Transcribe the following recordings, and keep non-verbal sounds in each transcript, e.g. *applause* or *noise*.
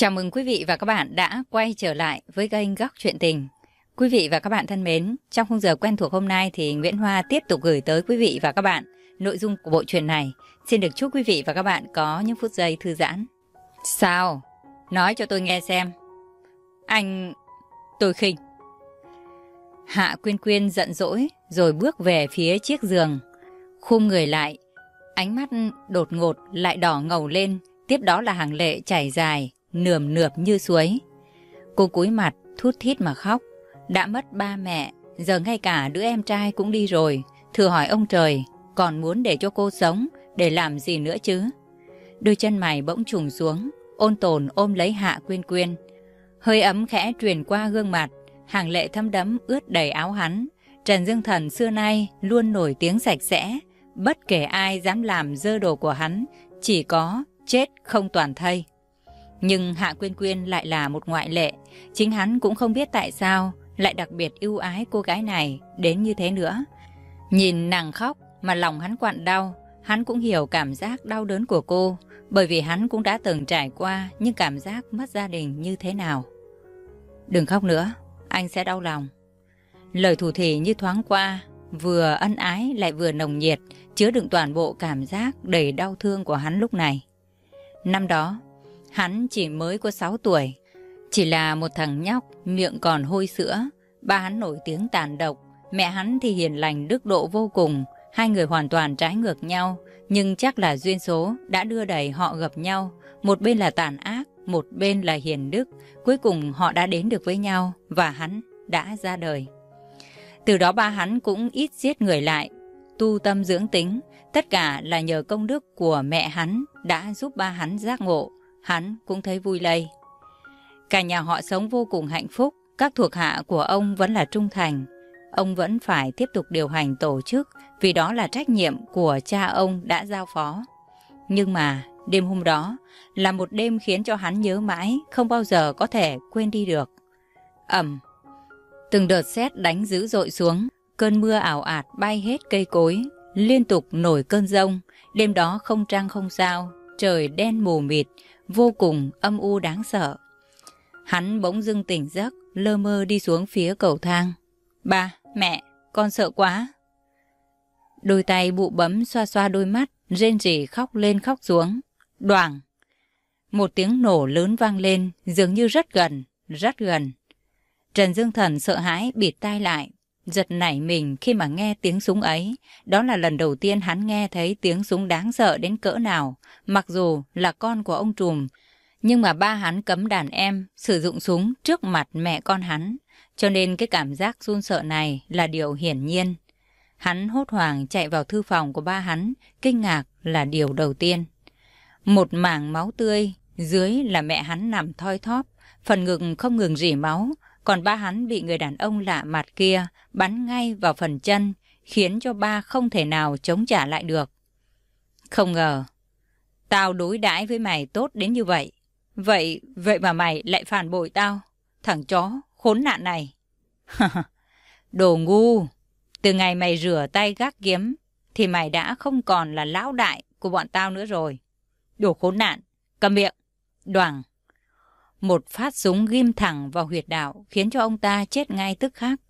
Chào mừng quý vị và các bạn đã quay trở lại với kênh Góc Chuyện Tình. Quý vị và các bạn thân mến, trong khung giờ quen thuộc hôm nay thì Nguyễn Hoa tiếp tục gửi tới quý vị và các bạn nội dung của bộ truyện này. Xin được chúc quý vị và các bạn có những phút giây thư giãn. Sao? Nói cho tôi nghe xem. Anh... tôi khinh. Hạ Quyên Quyên giận dỗi rồi bước về phía chiếc giường. Khum người lại, ánh mắt đột ngột lại đỏ ngầu lên, tiếp đó là hàng lệ chảy dài, nườm nượp như suối. Cô cúi mặt, thút thít mà khóc. Đã mất ba mẹ, giờ ngay cả đứa em trai cũng đi rồi. Thử hỏi ông trời, còn muốn để cho cô sống, để làm gì nữa chứ? Đôi chân mày bỗng trùng xuống, ôn tồn ôm lấy Hạ Quyên Quyên. Hơi ấm khẽ truyền qua gương mặt, hàng lệ thâm đấm ướt đầy áo hắn. Trần Dương Thần xưa nay luôn nổi tiếng sạch sẽ, bất kể ai dám làm dơ đồ của hắn, chỉ có chết không toàn thây. Nhưng Hạ Quyên Quyên lại là một ngoại lệ, chính hắn cũng không biết tại sao lại đặc biệt ưu ái cô gái này đến như thế nữa. Nhìn nàng khóc mà lòng hắn quặn đau, hắn cũng hiểu cảm giác đau đớn của cô, bởi vì hắn cũng đã từng trải qua những cảm giác mất gia đình như thế nào. Đừng khóc nữa, anh sẽ đau lòng. Lời thủ thỉ như thoáng qua, vừa ân ái lại vừa nồng nhiệt, chứa đựng toàn bộ cảm giác đầy đau thương của hắn lúc này. Năm đó, hắn chỉ mới có 6 tuổi, chỉ là một thằng nhóc, miệng còn hôi sữa. Ba hắn nổi tiếng tàn độc, mẹ hắn thì hiền lành đức độ vô cùng. Hai người hoàn toàn trái ngược nhau, nhưng chắc là duyên số đã đưa đẩy họ gặp nhau. Một bên là tàn ác, một bên là hiền đức. Cuối cùng họ đã đến được với nhau và hắn đã ra đời. Từ đó ba hắn cũng ít giết người lại, tu tâm dưỡng tính. Tất cả là nhờ công đức của mẹ hắn đã giúp ba hắn giác ngộ. Hắn cũng thấy vui lây. Cả nhà họ sống vô cùng hạnh phúc, các thuộc hạ của ông vẫn là trung thành. Ông vẫn phải tiếp tục điều hành tổ chức vì đó là trách nhiệm của cha ông đã giao phó. Nhưng mà đêm hôm đó là một đêm khiến cho hắn nhớ mãi, không bao giờ có thể quên đi được. Ẩm. Từng đợt sét đánh dữ dội xuống, cơn mưa ảo ạt bay hết cây cối, liên tục nổi cơn rông. Đêm đó không trăng không sao, trời đen mù mịt, vô cùng âm u đáng sợ. Hắn bỗng dưng tỉnh giấc, lơ mơ đi xuống phía cầu thang. Ba, mẹ, con sợ quá. Đôi tay bụ bấm xoa xoa đôi mắt, rên rỉ khóc lên khóc xuống. Đoàng! Một tiếng nổ lớn vang lên, dường như rất gần, rất gần. Trần Dương Thần sợ hãi bịt tai lại, giật nảy mình khi mà nghe tiếng súng ấy. Đó là lần đầu tiên hắn nghe thấy tiếng súng đáng sợ đến cỡ nào, mặc dù là con của ông trùm, nhưng mà ba hắn cấm đàn em sử dụng súng trước mặt mẹ con hắn, cho nên cái cảm giác run sợ này là điều hiển nhiên. Hắn hốt hoảng chạy vào thư phòng của ba hắn, kinh ngạc là điều đầu tiên. Một mảng máu tươi, dưới là mẹ hắn nằm thoi thóp, phần ngực không ngừng rỉ máu, còn ba hắn bị người đàn ông lạ mặt kia bắn ngay vào phần chân, khiến cho ba không thể nào chống trả lại được. Không ngờ, tao đối đãi với mày tốt đến như vậy. Vậy, vậy mà mày lại phản bội tao. Thằng chó, khốn nạn này. *laughs* Đồ ngu, từ ngày mày rửa tay gác kiếm, thì mày đã không còn là lão đại của bọn tao nữa rồi. Đồ khốn nạn, cầm miệng, đoàn một phát súng ghim thẳng vào huyệt đạo khiến cho ông ta chết ngay tức khắc.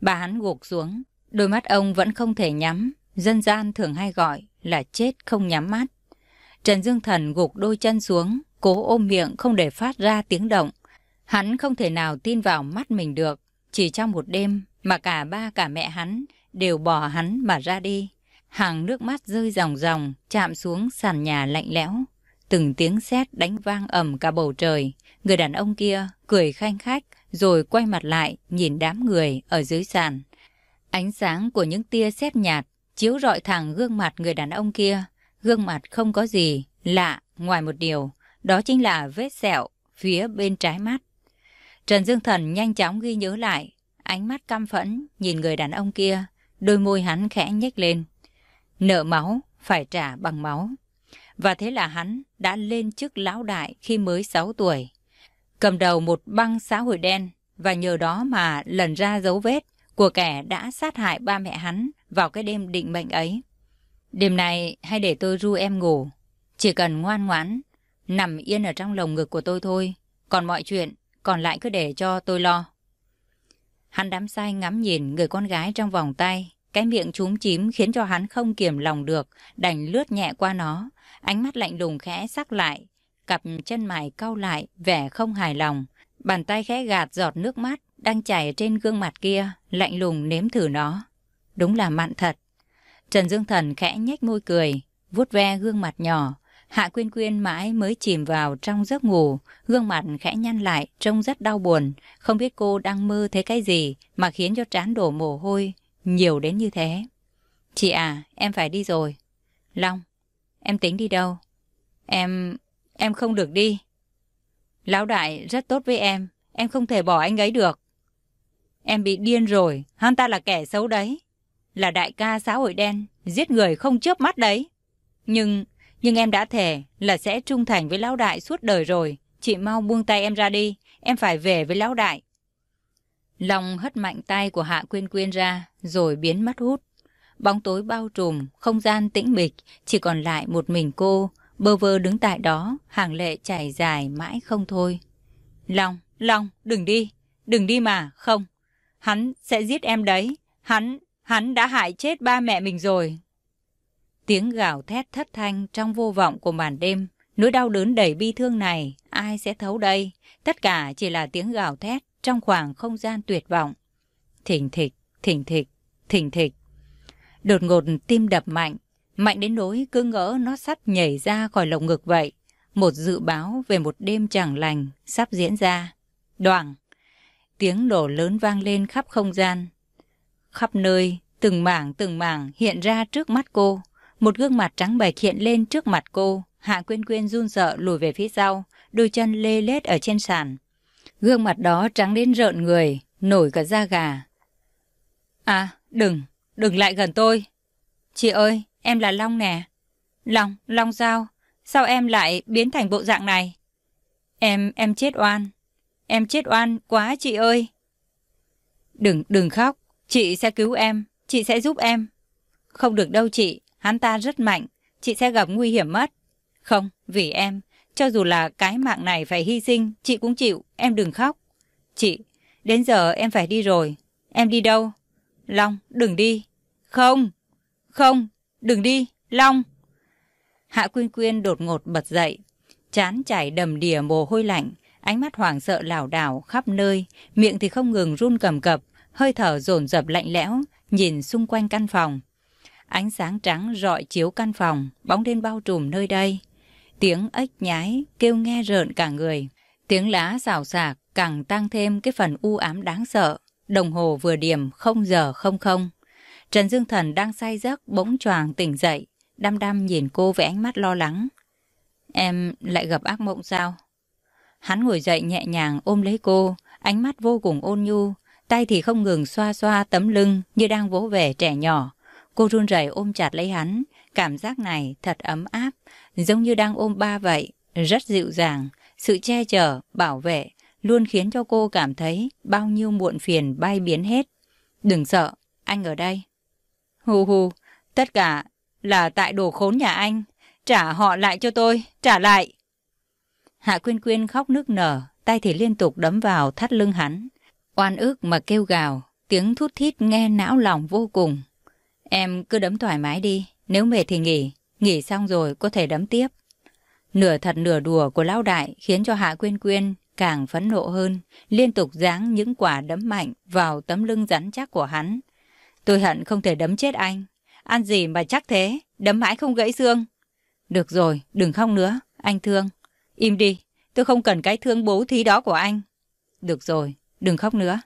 Bà hắn gục xuống, đôi mắt ông vẫn không thể nhắm, dân gian thường hay gọi là chết không nhắm mắt. Trần Dương Thần gục đôi chân xuống, cố ôm miệng không để phát ra tiếng động. Hắn không thể nào tin vào mắt mình được. Chỉ trong một đêm mà cả ba cả mẹ hắn đều bỏ hắn mà ra đi. Hàng nước mắt rơi ròng ròng chạm xuống sàn nhà lạnh lẽo. Từng tiếng sét đánh vang ầm cả bầu trời. Người đàn ông kia cười khanh khách rồi quay mặt lại nhìn đám người ở dưới sàn. Ánh sáng của những tia sét nhạt chiếu rọi thẳng gương mặt người đàn ông kia. Gương mặt không có gì lạ ngoài một điều đó chính là vết sẹo phía bên trái mắt. Trần Dương Thần nhanh chóng ghi nhớ lại, ánh mắt căm phẫn nhìn người đàn ông kia, đôi môi hắn khẽ nhếch lên. Nợ máu, phải trả bằng máu. Và thế là hắn đã lên chức lão đại khi mới 6 tuổi. Cầm đầu một băng xã hội đen và nhờ đó mà lần ra dấu vết của kẻ đã sát hại ba mẹ hắn vào cái đêm định mệnh ấy. Đêm này hay để tôi ru em ngủ. Chỉ cần ngoan ngoãn, nằm yên ở trong lồng ngực của tôi thôi, Còn mọi chuyện, còn lại cứ để cho tôi lo. Hắn đắm say ngắm nhìn người con gái trong vòng tay. Cái miệng trúng chím khiến cho hắn không kiềm lòng được, đành lướt nhẹ qua nó. Ánh mắt lạnh lùng khẽ sắc lại, cặp chân mày cau lại, vẻ không hài lòng. Bàn tay khẽ gạt giọt nước mắt đang chảy trên gương mặt kia, lạnh lùng nếm thử nó. Đúng là mặn thật. Trần Dương Thần khẽ nhếch môi cười, vuốt ve gương mặt nhỏ. Hạ Quyên Quyên mãi mới chìm vào trong giấc ngủ, gương mặt khẽ nhăn lại, trông rất đau buồn. Không biết cô đang mơ thấy cái gì mà khiến cho trán đổ mồ hôi, nhiều đến như thế. Chị à, em phải đi rồi. Long, em tính đi đâu? Em... em không được đi. Lão đại rất tốt với em, em không thể bỏ anh ấy được. Em bị điên rồi, hắn ta là kẻ xấu đấy. Là đại ca xã hội đen, giết người không chớp mắt đấy. Nhưng, nhưng em đã thề là sẽ trung thành với lão đại suốt đời rồi. Chị mau buông tay em ra đi, em phải về với lão đại. Long hất mạnh tay của Hạ Quyên Quyên ra, rồi biến mất hút. Bóng tối bao trùm, không gian tĩnh mịch, chỉ còn lại một mình cô, bơ vơ đứng tại đó, hàng lệ chảy dài mãi không thôi. Long, Long, đừng đi, đừng đi mà, không. Hắn sẽ giết em đấy, hắn, hắn đã hại chết ba mẹ mình rồi. Tiếng gào thét thất thanh trong vô vọng của màn đêm, nỗi đau đớn đầy bi thương này, ai sẽ thấu đây? Tất cả chỉ là tiếng gào thét trong khoảng không gian tuyệt vọng. Thỉnh thịch, thỉnh thịch, thỉnh thịch. Đột ngột tim đập mạnh, mạnh đến nỗi cứ ngỡ nó sắp nhảy ra khỏi lồng ngực vậy. Một dự báo về một đêm chẳng lành sắp diễn ra. Đoạn, tiếng nổ lớn vang lên khắp không gian. Khắp nơi, từng mảng từng mảng hiện ra trước mắt cô. Một gương mặt trắng bệch hiện lên trước mặt cô. Hạ Quyên Quyên run sợ lùi về phía sau, đôi chân lê lết ở trên sàn. Gương mặt đó trắng đến rợn người, nổi cả da gà. À, đừng, đừng lại gần tôi. Chị ơi, em là Long nè. Long, Long sao? Sao em lại biến thành bộ dạng này? Em, em chết oan. Em chết oan quá chị ơi. Đừng, đừng khóc. Chị sẽ cứu em. Chị sẽ giúp em. Không được đâu chị. Hắn ta rất mạnh. Chị sẽ gặp nguy hiểm mất. Không, vì em. Cho dù là cái mạng này phải hy sinh, chị cũng chịu, em đừng khóc. Chị, đến giờ em phải đi rồi. Em đi đâu? Long, đừng đi. Không, không, đừng đi, Long. Hạ Quyên Quyên đột ngột bật dậy, chán chảy đầm đìa mồ hôi lạnh, ánh mắt hoảng sợ lảo đảo khắp nơi, miệng thì không ngừng run cầm cập, hơi thở dồn dập lạnh lẽo, nhìn xung quanh căn phòng. Ánh sáng trắng rọi chiếu căn phòng, bóng đêm bao trùm nơi đây. Tiếng ếch nhái kêu nghe rợn cả người. Tiếng lá xào xạc càng tăng thêm cái phần u ám đáng sợ. Đồng hồ vừa điểm không giờ không không. Trần Dương Thần đang say giấc bỗng choàng tỉnh dậy, đăm đăm nhìn cô với ánh mắt lo lắng. Em lại gặp ác mộng sao? Hắn ngồi dậy nhẹ nhàng ôm lấy cô, ánh mắt vô cùng ôn nhu, tay thì không ngừng xoa xoa tấm lưng như đang vỗ về trẻ nhỏ. Cô run rẩy ôm chặt lấy hắn, cảm giác này thật ấm áp, giống như đang ôm ba vậy, rất dịu dàng, sự che chở, bảo vệ, luôn khiến cho cô cảm thấy bao nhiêu muộn phiền bay biến hết. Đừng sợ, anh ở đây. Hù hù, tất cả là tại đồ khốn nhà anh. Trả họ lại cho tôi, trả lại. Hạ Quyên Quyên khóc nước nở, tay thì liên tục đấm vào thắt lưng hắn. Oan ức mà kêu gào, tiếng thút thít nghe não lòng vô cùng. Em cứ đấm thoải mái đi, nếu mệt thì nghỉ, nghỉ xong rồi có thể đấm tiếp. Nửa thật nửa đùa của lão đại khiến cho Hạ Quyên Quyên càng phẫn nộ hơn, liên tục giáng những quả đấm mạnh vào tấm lưng rắn chắc của hắn. Tôi hận không thể đấm chết anh. Ăn gì mà chắc thế, đấm mãi không gãy xương. Được rồi, đừng khóc nữa, anh thương. Im đi, tôi không cần cái thương bố thí đó của anh. Được rồi, đừng khóc nữa.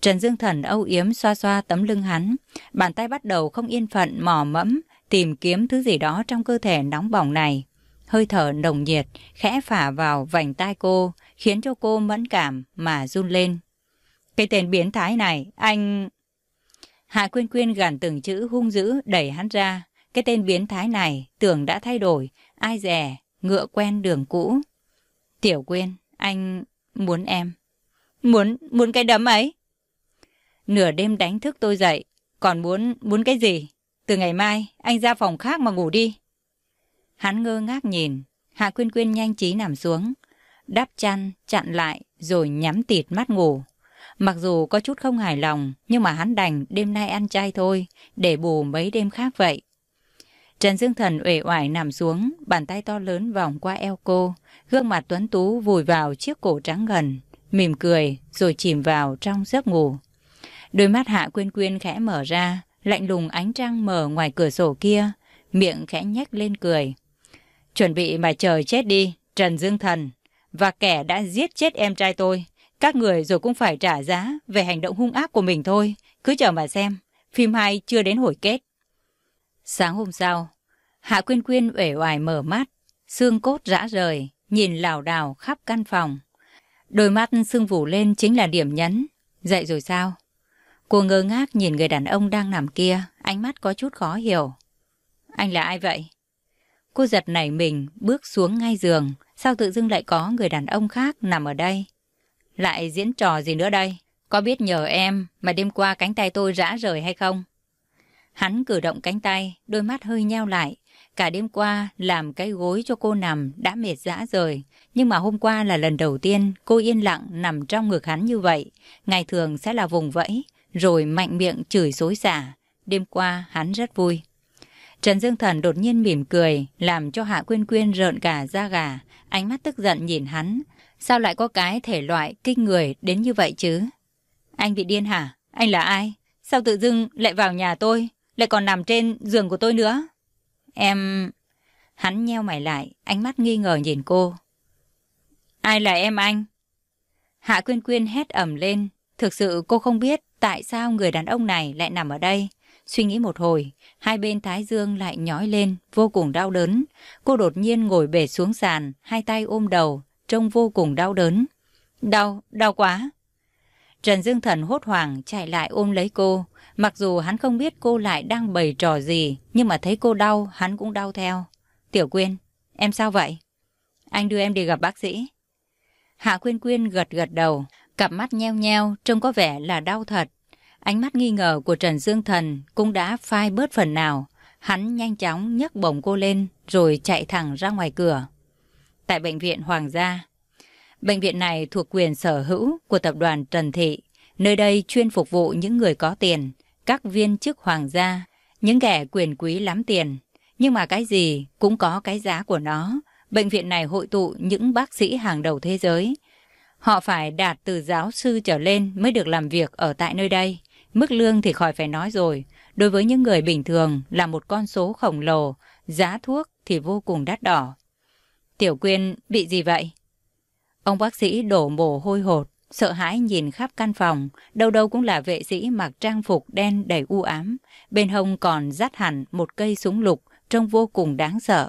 Trần Dương Thần âu yếm xoa xoa tấm lưng hắn, bàn tay bắt đầu không yên phận mò mẫm, tìm kiếm thứ gì đó trong cơ thể nóng bỏng này. Hơi thở nồng nhiệt, khẽ phả vào vành tai cô, khiến cho cô mẫn cảm mà run lên. Cái tên biến thái này, anh... Hạ Quyên Quyên gằn từng chữ hung dữ đẩy hắn ra. Cái tên biến thái này tưởng đã thay đổi, ai dè, ngựa quen đường cũ. Tiểu Quyên, anh muốn em. Muốn, muốn cái đấm ấy. Nửa đêm đánh thức tôi dậy, còn muốn, muốn cái gì? Từ ngày mai, anh ra phòng khác mà ngủ đi. Hắn ngơ ngác nhìn, Hạ Quyên Quyên nhanh trí nằm xuống. đắp chăn, chặn lại, rồi nhắm tịt mắt ngủ. Mặc dù có chút không hài lòng, nhưng mà hắn đành đêm nay ăn chay thôi, để bù mấy đêm khác vậy. Trần Dương Thần uể oải nằm xuống, bàn tay to lớn vòng qua eo cô, gương mặt tuấn tú vùi vào chiếc cổ trắng gần, mỉm cười rồi chìm vào trong giấc ngủ. Đôi mắt Hạ Quyên Quyên khẽ mở ra, lạnh lùng ánh trăng mở ngoài cửa sổ kia, miệng khẽ nhếch lên cười. Chuẩn bị mà trời chết đi, Trần Dương Thần, và kẻ đã giết chết em trai tôi. Các người rồi cũng phải trả giá về hành động hung ác của mình thôi. Cứ chờ mà xem, phim 2 chưa đến hồi kết. Sáng hôm sau, Hạ Quyên Quyên uể oải mở mắt, xương cốt rã rời, nhìn lảo đảo khắp căn phòng. Đôi mắt sưng vù lên chính là điểm nhấn. Dậy rồi sao? Cô ngơ ngác nhìn người đàn ông đang nằm kia, ánh mắt có chút khó hiểu. Anh là ai vậy? Cô giật nảy mình, bước xuống ngay giường. Sao tự dưng lại có người đàn ông khác nằm ở đây? Lại diễn trò gì nữa đây? Có biết nhờ em mà đêm qua cánh tay tôi rã rời hay không? Hắn cử động cánh tay, đôi mắt hơi nheo lại. Cả đêm qua làm cái gối cho cô nằm đã mệt rã rời. Nhưng mà hôm qua là lần đầu tiên cô yên lặng nằm trong ngực hắn như vậy. Ngày thường sẽ là vùng vẫy, rồi mạnh miệng chửi xối xả. Đêm qua hắn rất vui. Trần Dương Thần đột nhiên mỉm cười, làm cho Hạ Quyên Quyên rợn cả da gà, ánh mắt tức giận nhìn hắn. Sao lại có cái thể loại kinh người đến như vậy chứ? Anh bị điên hả? Anh là ai? Sao tự dưng lại vào nhà tôi, lại còn nằm trên giường của tôi nữa? Em... Hắn nheo mày lại, ánh mắt nghi ngờ nhìn cô. Ai là em anh? Hạ Quyên Quyên hét ẩm lên. Thực sự cô không biết tại sao người đàn ông này lại nằm ở đây. Suy nghĩ một hồi, hai bên thái dương lại nhói lên, vô cùng đau đớn. Cô đột nhiên ngồi bể xuống sàn, hai tay ôm đầu, trông vô cùng đau đớn. Đau, đau quá. Trần Dương Thần hốt hoảng chạy lại ôm lấy cô. Mặc dù hắn không biết cô lại đang bày trò gì, nhưng mà thấy cô đau, hắn cũng đau theo. Tiểu Quyên, em sao vậy? Anh đưa em đi gặp bác sĩ. Hạ Quyên Quyên gật gật đầu, cặp mắt nheo nheo, trông có vẻ là đau thật. Ánh mắt nghi ngờ của Trần Dương Thần cũng đã phai bớt phần nào. Hắn nhanh chóng nhấc bổng cô lên rồi chạy thẳng ra ngoài cửa. Tại Bệnh viện Hoàng gia. Bệnh viện này thuộc quyền sở hữu của tập đoàn Trần Thị. Nơi đây chuyên phục vụ những người có tiền, các viên chức hoàng gia, những kẻ quyền quý lắm tiền. Nhưng mà cái gì cũng có cái giá của nó. Bệnh viện này hội tụ những bác sĩ hàng đầu thế giới. Họ phải đạt từ giáo sư trở lên mới được làm việc ở tại nơi đây. Mức lương thì khỏi phải nói rồi. Đối với những người bình thường là một con số khổng lồ, giá thuốc thì vô cùng đắt đỏ. Tiểu Quyên bị gì vậy? Ông bác sĩ đổ mồ hôi hột, sợ hãi nhìn khắp căn phòng, đâu đâu cũng là vệ sĩ mặc trang phục đen đầy u ám, bên hông còn dắt hẳn một cây súng lục trông vô cùng đáng sợ.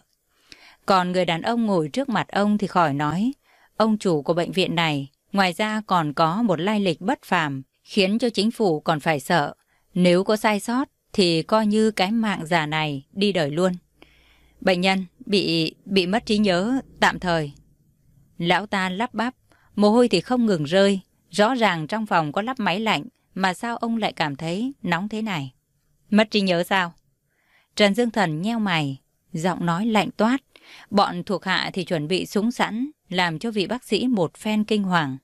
Còn người đàn ông ngồi trước mặt ông thì khỏi nói, ông chủ của bệnh viện này, ngoài ra còn có một lai lịch bất phàm, khiến cho chính phủ còn phải sợ. Nếu có sai sót thì coi như cái mạng già này đi đời luôn. Bệnh nhân bị bị mất trí nhớ tạm thời. Lão ta lắp bắp, mồ hôi thì không ngừng rơi. Rõ ràng trong phòng có lắp máy lạnh, mà sao ông lại cảm thấy nóng thế này? Mất trí nhớ sao? Trần Dương Thần nheo mày, giọng nói lạnh toát. Bọn thuộc hạ thì chuẩn bị súng sẵn, làm cho vị bác sĩ một phen kinh hoàng.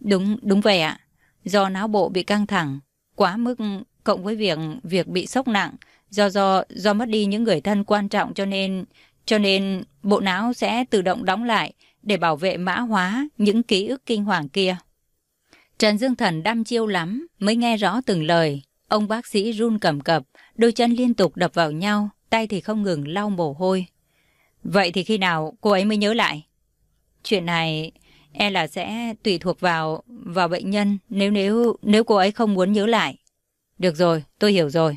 Đúng, đúng vậy ạ. Do não bộ bị căng thẳng, quá mức cộng với việc việc bị sốc nặng, do do do mất đi những người thân quan trọng cho nên cho nên bộ não sẽ tự động đóng lại để bảo vệ mã hóa những ký ức kinh hoàng kia. Trần Dương Thần đăm chiêu lắm mới nghe rõ từng lời. Ông bác sĩ run cầm cập, đôi chân liên tục đập vào nhau, tay thì không ngừng lau mồ hôi. Vậy thì khi nào cô ấy mới nhớ lại? Chuyện này e là sẽ tùy thuộc vào vào bệnh nhân nếu nếu nếu cô ấy không muốn nhớ lại. Được rồi, tôi hiểu rồi.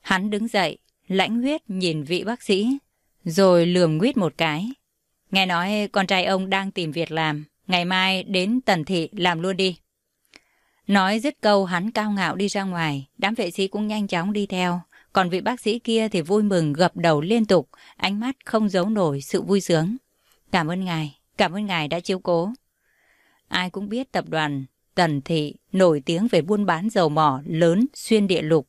Hắn đứng dậy, lãnh huyết nhìn vị bác sĩ, rồi lườm nguyết một cái. Nghe nói con trai ông đang tìm việc làm, ngày mai đến Tần Thị làm luôn đi. Nói dứt câu hắn cao ngạo đi ra ngoài, đám vệ sĩ cũng nhanh chóng đi theo. Còn vị bác sĩ kia thì vui mừng gập đầu liên tục, ánh mắt không giấu nổi sự vui sướng. Cảm ơn ngài, cảm ơn ngài đã chiếu cố. Ai cũng biết tập đoàn Tần Thị nổi tiếng về buôn bán dầu mỏ lớn xuyên địa lục.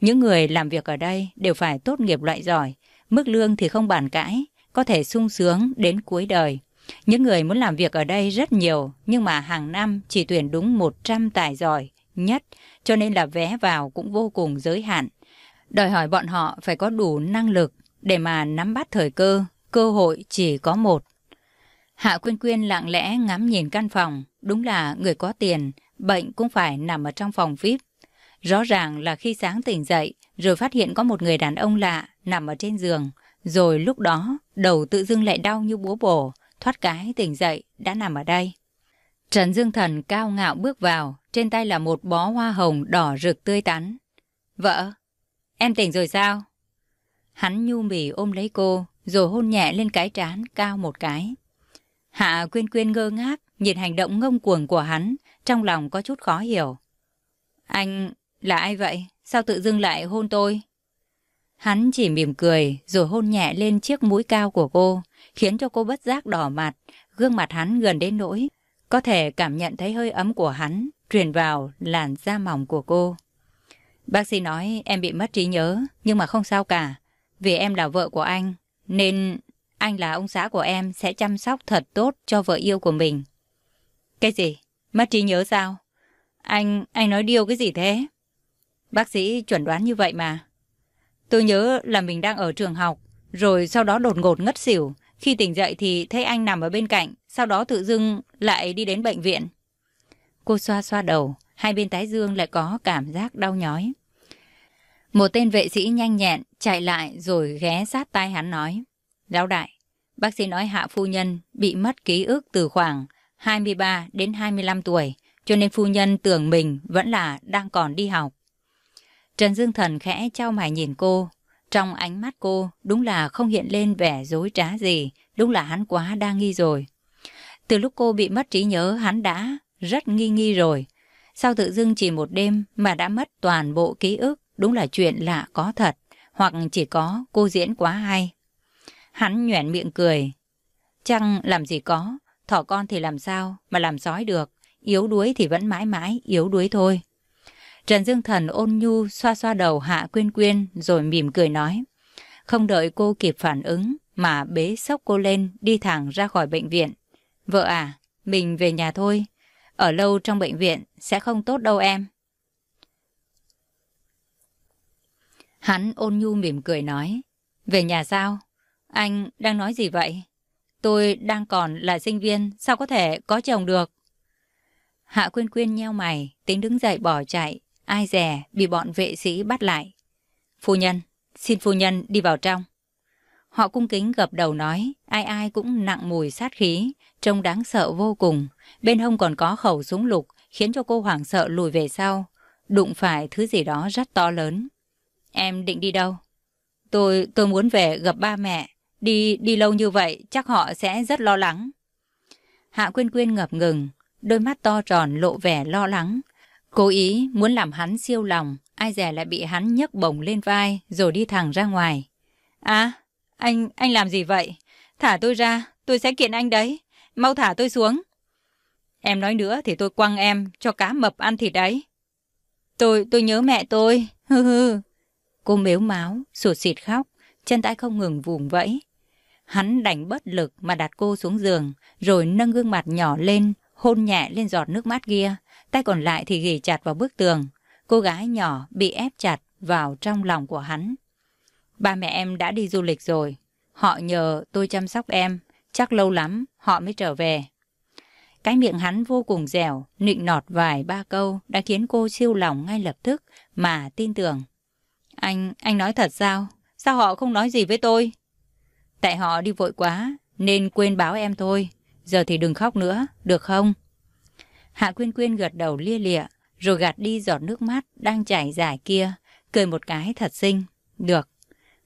Những người làm việc ở đây đều phải tốt nghiệp loại giỏi, mức lương thì không bàn cãi, có thể sung sướng đến cuối đời. Những người muốn làm việc ở đây rất nhiều, nhưng mà hàng năm chỉ tuyển đúng 100 tài giỏi nhất, cho nên là vé vào cũng vô cùng giới hạn. Đòi hỏi bọn họ phải có đủ năng lực để mà nắm bắt thời cơ, cơ hội chỉ có một. Hạ Quyên Quyên lặng lẽ ngắm nhìn căn phòng, đúng là người có tiền, bệnh cũng phải nằm ở trong phòng VIP. Rõ ràng là khi sáng tỉnh dậy, rồi phát hiện có một người đàn ông lạ nằm ở trên giường, rồi lúc đó đầu tự dưng lại đau như búa bổ, thoát cái tỉnh dậy đã nằm ở đây. Trần Dương Thần cao ngạo bước vào, trên tay là một bó hoa hồng đỏ rực tươi tắn. Vợ, em tỉnh rồi sao? Hắn nhu mì ôm lấy cô, rồi hôn nhẹ lên cái trán cao một cái. Hạ Quyên Quyên ngơ ngác, nhìn hành động ngông cuồng của hắn, trong lòng có chút khó hiểu. Anh là ai vậy? Sao tự dưng lại hôn tôi? Hắn chỉ mỉm cười rồi hôn nhẹ lên chiếc mũi cao của cô, khiến cho cô bất giác đỏ mặt, gương mặt hắn gần đến nỗi. Có thể cảm nhận thấy hơi ấm của hắn truyền vào làn da mỏng của cô. Bác sĩ nói em bị mất trí nhớ, nhưng mà không sao cả. Vì em là vợ của anh, nên anh là ông xã của em sẽ chăm sóc thật tốt cho vợ yêu của mình. Cái gì? Mất trí nhớ sao? Anh, anh nói điều cái gì thế? Bác sĩ chuẩn đoán như vậy mà. Tôi nhớ là mình đang ở trường học, rồi sau đó đột ngột ngất xỉu. Khi tỉnh dậy thì thấy anh nằm ở bên cạnh, sau đó tự dưng lại đi đến bệnh viện. Cô xoa xoa đầu, hai bên tái dương lại có cảm giác đau nhói. Một tên vệ sĩ nhanh nhẹn chạy lại rồi ghé sát tai hắn nói. Lão đại, bác sĩ nói hạ phu nhân bị mất ký ức từ khoảng 23 đến 25 tuổi, cho nên phu nhân tưởng mình vẫn là đang còn đi học. Trần Dương Thần khẽ trao mày nhìn cô. Trong ánh mắt cô đúng là không hiện lên vẻ dối trá gì, đúng là hắn quá đa nghi rồi. Từ lúc cô bị mất trí nhớ hắn đã rất nghi nghi rồi. Sao tự dưng chỉ một đêm mà đã mất toàn bộ ký ức, đúng là chuyện lạ có thật, hoặc chỉ có cô diễn quá hay. Hắn nhoẻn miệng cười. Chăng làm gì có, thỏ con thì làm sao mà làm sói được, yếu đuối thì vẫn mãi mãi yếu đuối thôi. Trần Dương Thần ôn nhu xoa xoa đầu Hạ Quyên Quyên rồi mỉm cười nói. Không đợi cô kịp phản ứng mà bế sốc cô lên đi thẳng ra khỏi bệnh viện. Vợ à, mình về nhà thôi. Ở lâu trong bệnh viện sẽ không tốt đâu em. Hắn ôn nhu mỉm cười nói. Về nhà sao? Anh đang nói gì vậy? Tôi đang còn là sinh viên, sao có thể có chồng được? Hạ Quyên Quyên nheo mày, tính đứng dậy bỏ chạy, ai dè bị bọn vệ sĩ bắt lại. Phu nhân, xin phu nhân đi vào trong. Họ cung kính gập đầu nói, ai ai cũng nặng mùi sát khí, trông đáng sợ vô cùng. Bên hông còn có khẩu súng lục, khiến cho cô hoảng sợ lùi về sau, đụng phải thứ gì đó rất to lớn. Em định đi đâu? Tôi, tôi muốn về gặp ba mẹ. Đi, đi lâu như vậy, chắc họ sẽ rất lo lắng. Hạ Quyên Quyên ngập ngừng, đôi mắt to tròn lộ vẻ lo lắng. Cố ý muốn làm hắn siêu lòng, ai dè lại bị hắn nhấc bổng lên vai rồi đi thẳng ra ngoài. À, anh, anh làm gì vậy? Thả tôi ra, tôi sẽ kiện anh đấy. Mau thả tôi xuống. Em nói nữa thì tôi quăng em cho cá mập ăn thịt đấy. Tôi, tôi nhớ mẹ tôi. *laughs* Hừ hừ. Cô mếu máu, sụt xịt khóc, chân tay không ngừng vùng vẫy. Hắn đành bất lực mà đặt cô xuống giường, rồi nâng gương mặt nhỏ lên, hôn nhẹ lên giọt nước mắt kia, tay còn lại thì ghi chặt vào bức tường. Cô gái nhỏ bị ép chặt vào trong lòng của hắn. Ba mẹ em đã đi du lịch rồi. Họ nhờ tôi chăm sóc em. Chắc lâu lắm họ mới trở về. Cái miệng hắn vô cùng dẻo, nịnh nọt vài ba câu đã khiến cô siêu lòng ngay lập tức mà tin tưởng. Anh, anh nói thật sao? Sao họ không nói gì với tôi? Tại họ đi vội quá, nên quên báo em thôi. Giờ thì đừng khóc nữa, được không? Hạ Quyên Quyên gật đầu lia lịa, rồi gạt đi giọt nước mắt đang chảy dài kia, cười một cái thật xinh. Được,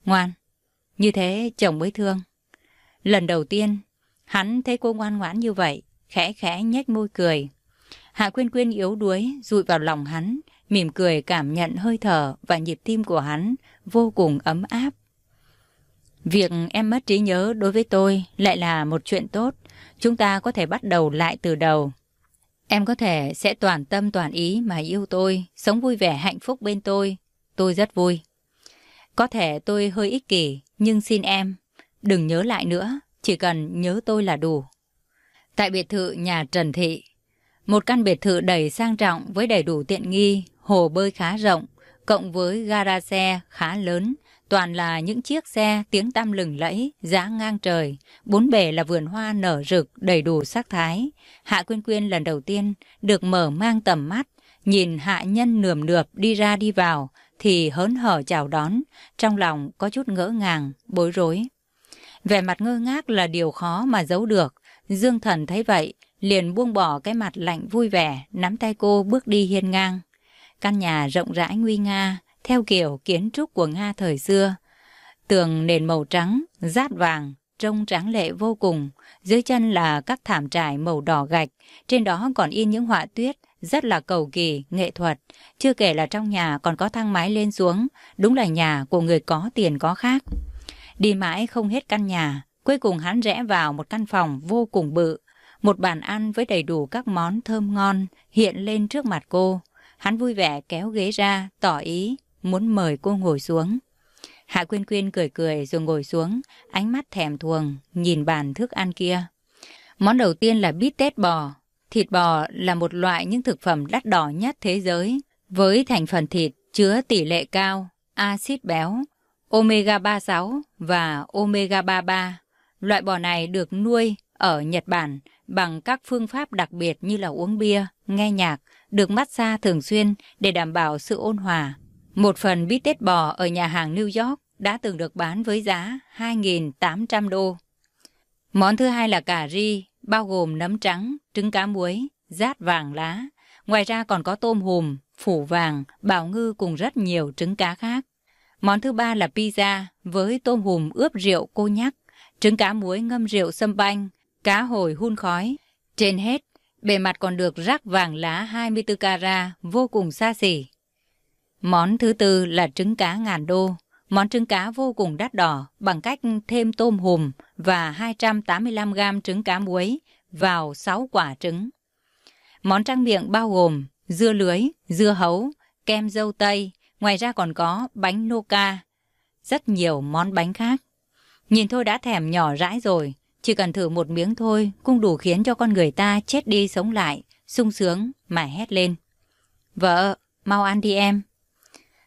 ngoan. Như thế chồng mới thương. Lần đầu tiên, hắn thấy cô ngoan ngoãn như vậy, khẽ khẽ nhếch môi cười. Hạ Quyên Quyên yếu đuối, rụi vào lòng hắn, mỉm cười cảm nhận hơi thở và nhịp tim của hắn vô cùng ấm áp. Việc em mất trí nhớ đối với tôi lại là một chuyện tốt. Chúng ta có thể bắt đầu lại từ đầu. Em có thể sẽ toàn tâm toàn ý mà yêu tôi, sống vui vẻ hạnh phúc bên tôi. Tôi rất vui. Có thể tôi hơi ích kỷ, nhưng xin em, đừng nhớ lại nữa, chỉ cần nhớ tôi là đủ. Tại biệt thự nhà Trần Thị, một căn biệt thự đầy sang trọng với đầy đủ tiện nghi, hồ bơi khá rộng, cộng với gara xe khá lớn, toàn là những chiếc xe tiếng tăm lừng lẫy, giá ngang trời, bốn bề là vườn hoa nở rực đầy đủ sắc thái. Hạ Quyên Quyên lần đầu tiên được mở mang tầm mắt, nhìn hạ nhân nườm nượp đi ra đi vào thì hớn hở chào đón, trong lòng có chút ngỡ ngàng, bối rối. Vẻ mặt ngơ ngác là điều khó mà giấu được, Dương Thần thấy vậy, liền buông bỏ cái mặt lạnh vui vẻ, nắm tay cô bước đi hiên ngang. Căn nhà rộng rãi nguy nga, theo kiểu kiến trúc của Nga thời xưa. Tường nền màu trắng, rát vàng, trông tráng lệ vô cùng. Dưới chân là các thảm trải màu đỏ gạch, trên đó còn in những họa tuyết, rất là cầu kỳ, nghệ thuật. Chưa kể là trong nhà còn có thang máy lên xuống, đúng là nhà của người có tiền có khác. Đi mãi không hết căn nhà, cuối cùng hắn rẽ vào một căn phòng vô cùng bự. Một bàn ăn với đầy đủ các món thơm ngon hiện lên trước mặt cô. Hắn vui vẻ kéo ghế ra, tỏ ý, muốn mời cô ngồi xuống. Hạ Quyên Quyên cười cười rồi ngồi xuống, ánh mắt thèm thuồng, nhìn bàn thức ăn kia. Món đầu tiên là bít tết bò. Thịt bò là một loại những thực phẩm đắt đỏ nhất thế giới, với thành phần thịt chứa tỷ lệ cao, axit béo, omega 36 và omega 33. Loại bò này được nuôi ở Nhật Bản bằng các phương pháp đặc biệt như là uống bia, nghe nhạc, được massage thường xuyên để đảm bảo sự ôn hòa. Một phần bít tết bò ở nhà hàng New York đã từng được bán với giá 2.800 đô. Món thứ hai là cà ri, bao gồm nấm trắng, trứng cá muối, rát vàng lá. Ngoài ra còn có tôm hùm, phủ vàng, bào ngư cùng rất nhiều trứng cá khác. Món thứ ba là pizza với tôm hùm ướp rượu cô nhắc, trứng cá muối ngâm rượu sâm banh, cá hồi hun khói. Trên hết, bề mặt còn được rắc vàng lá 24 carat vô cùng xa xỉ. Món thứ tư là trứng cá ngàn đô. Món trứng cá vô cùng đắt đỏ bằng cách thêm tôm hùm và 285 gram trứng cá muối vào 6 quả trứng. Món trang miệng bao gồm dưa lưới, dưa hấu, kem dâu tây, ngoài ra còn có bánh noca, rất nhiều món bánh khác. Nhìn thôi đã thèm nhỏ rãi rồi, chỉ cần thử một miếng thôi cũng đủ khiến cho con người ta chết đi sống lại, sung sướng mà hét lên. Vợ, mau ăn đi em.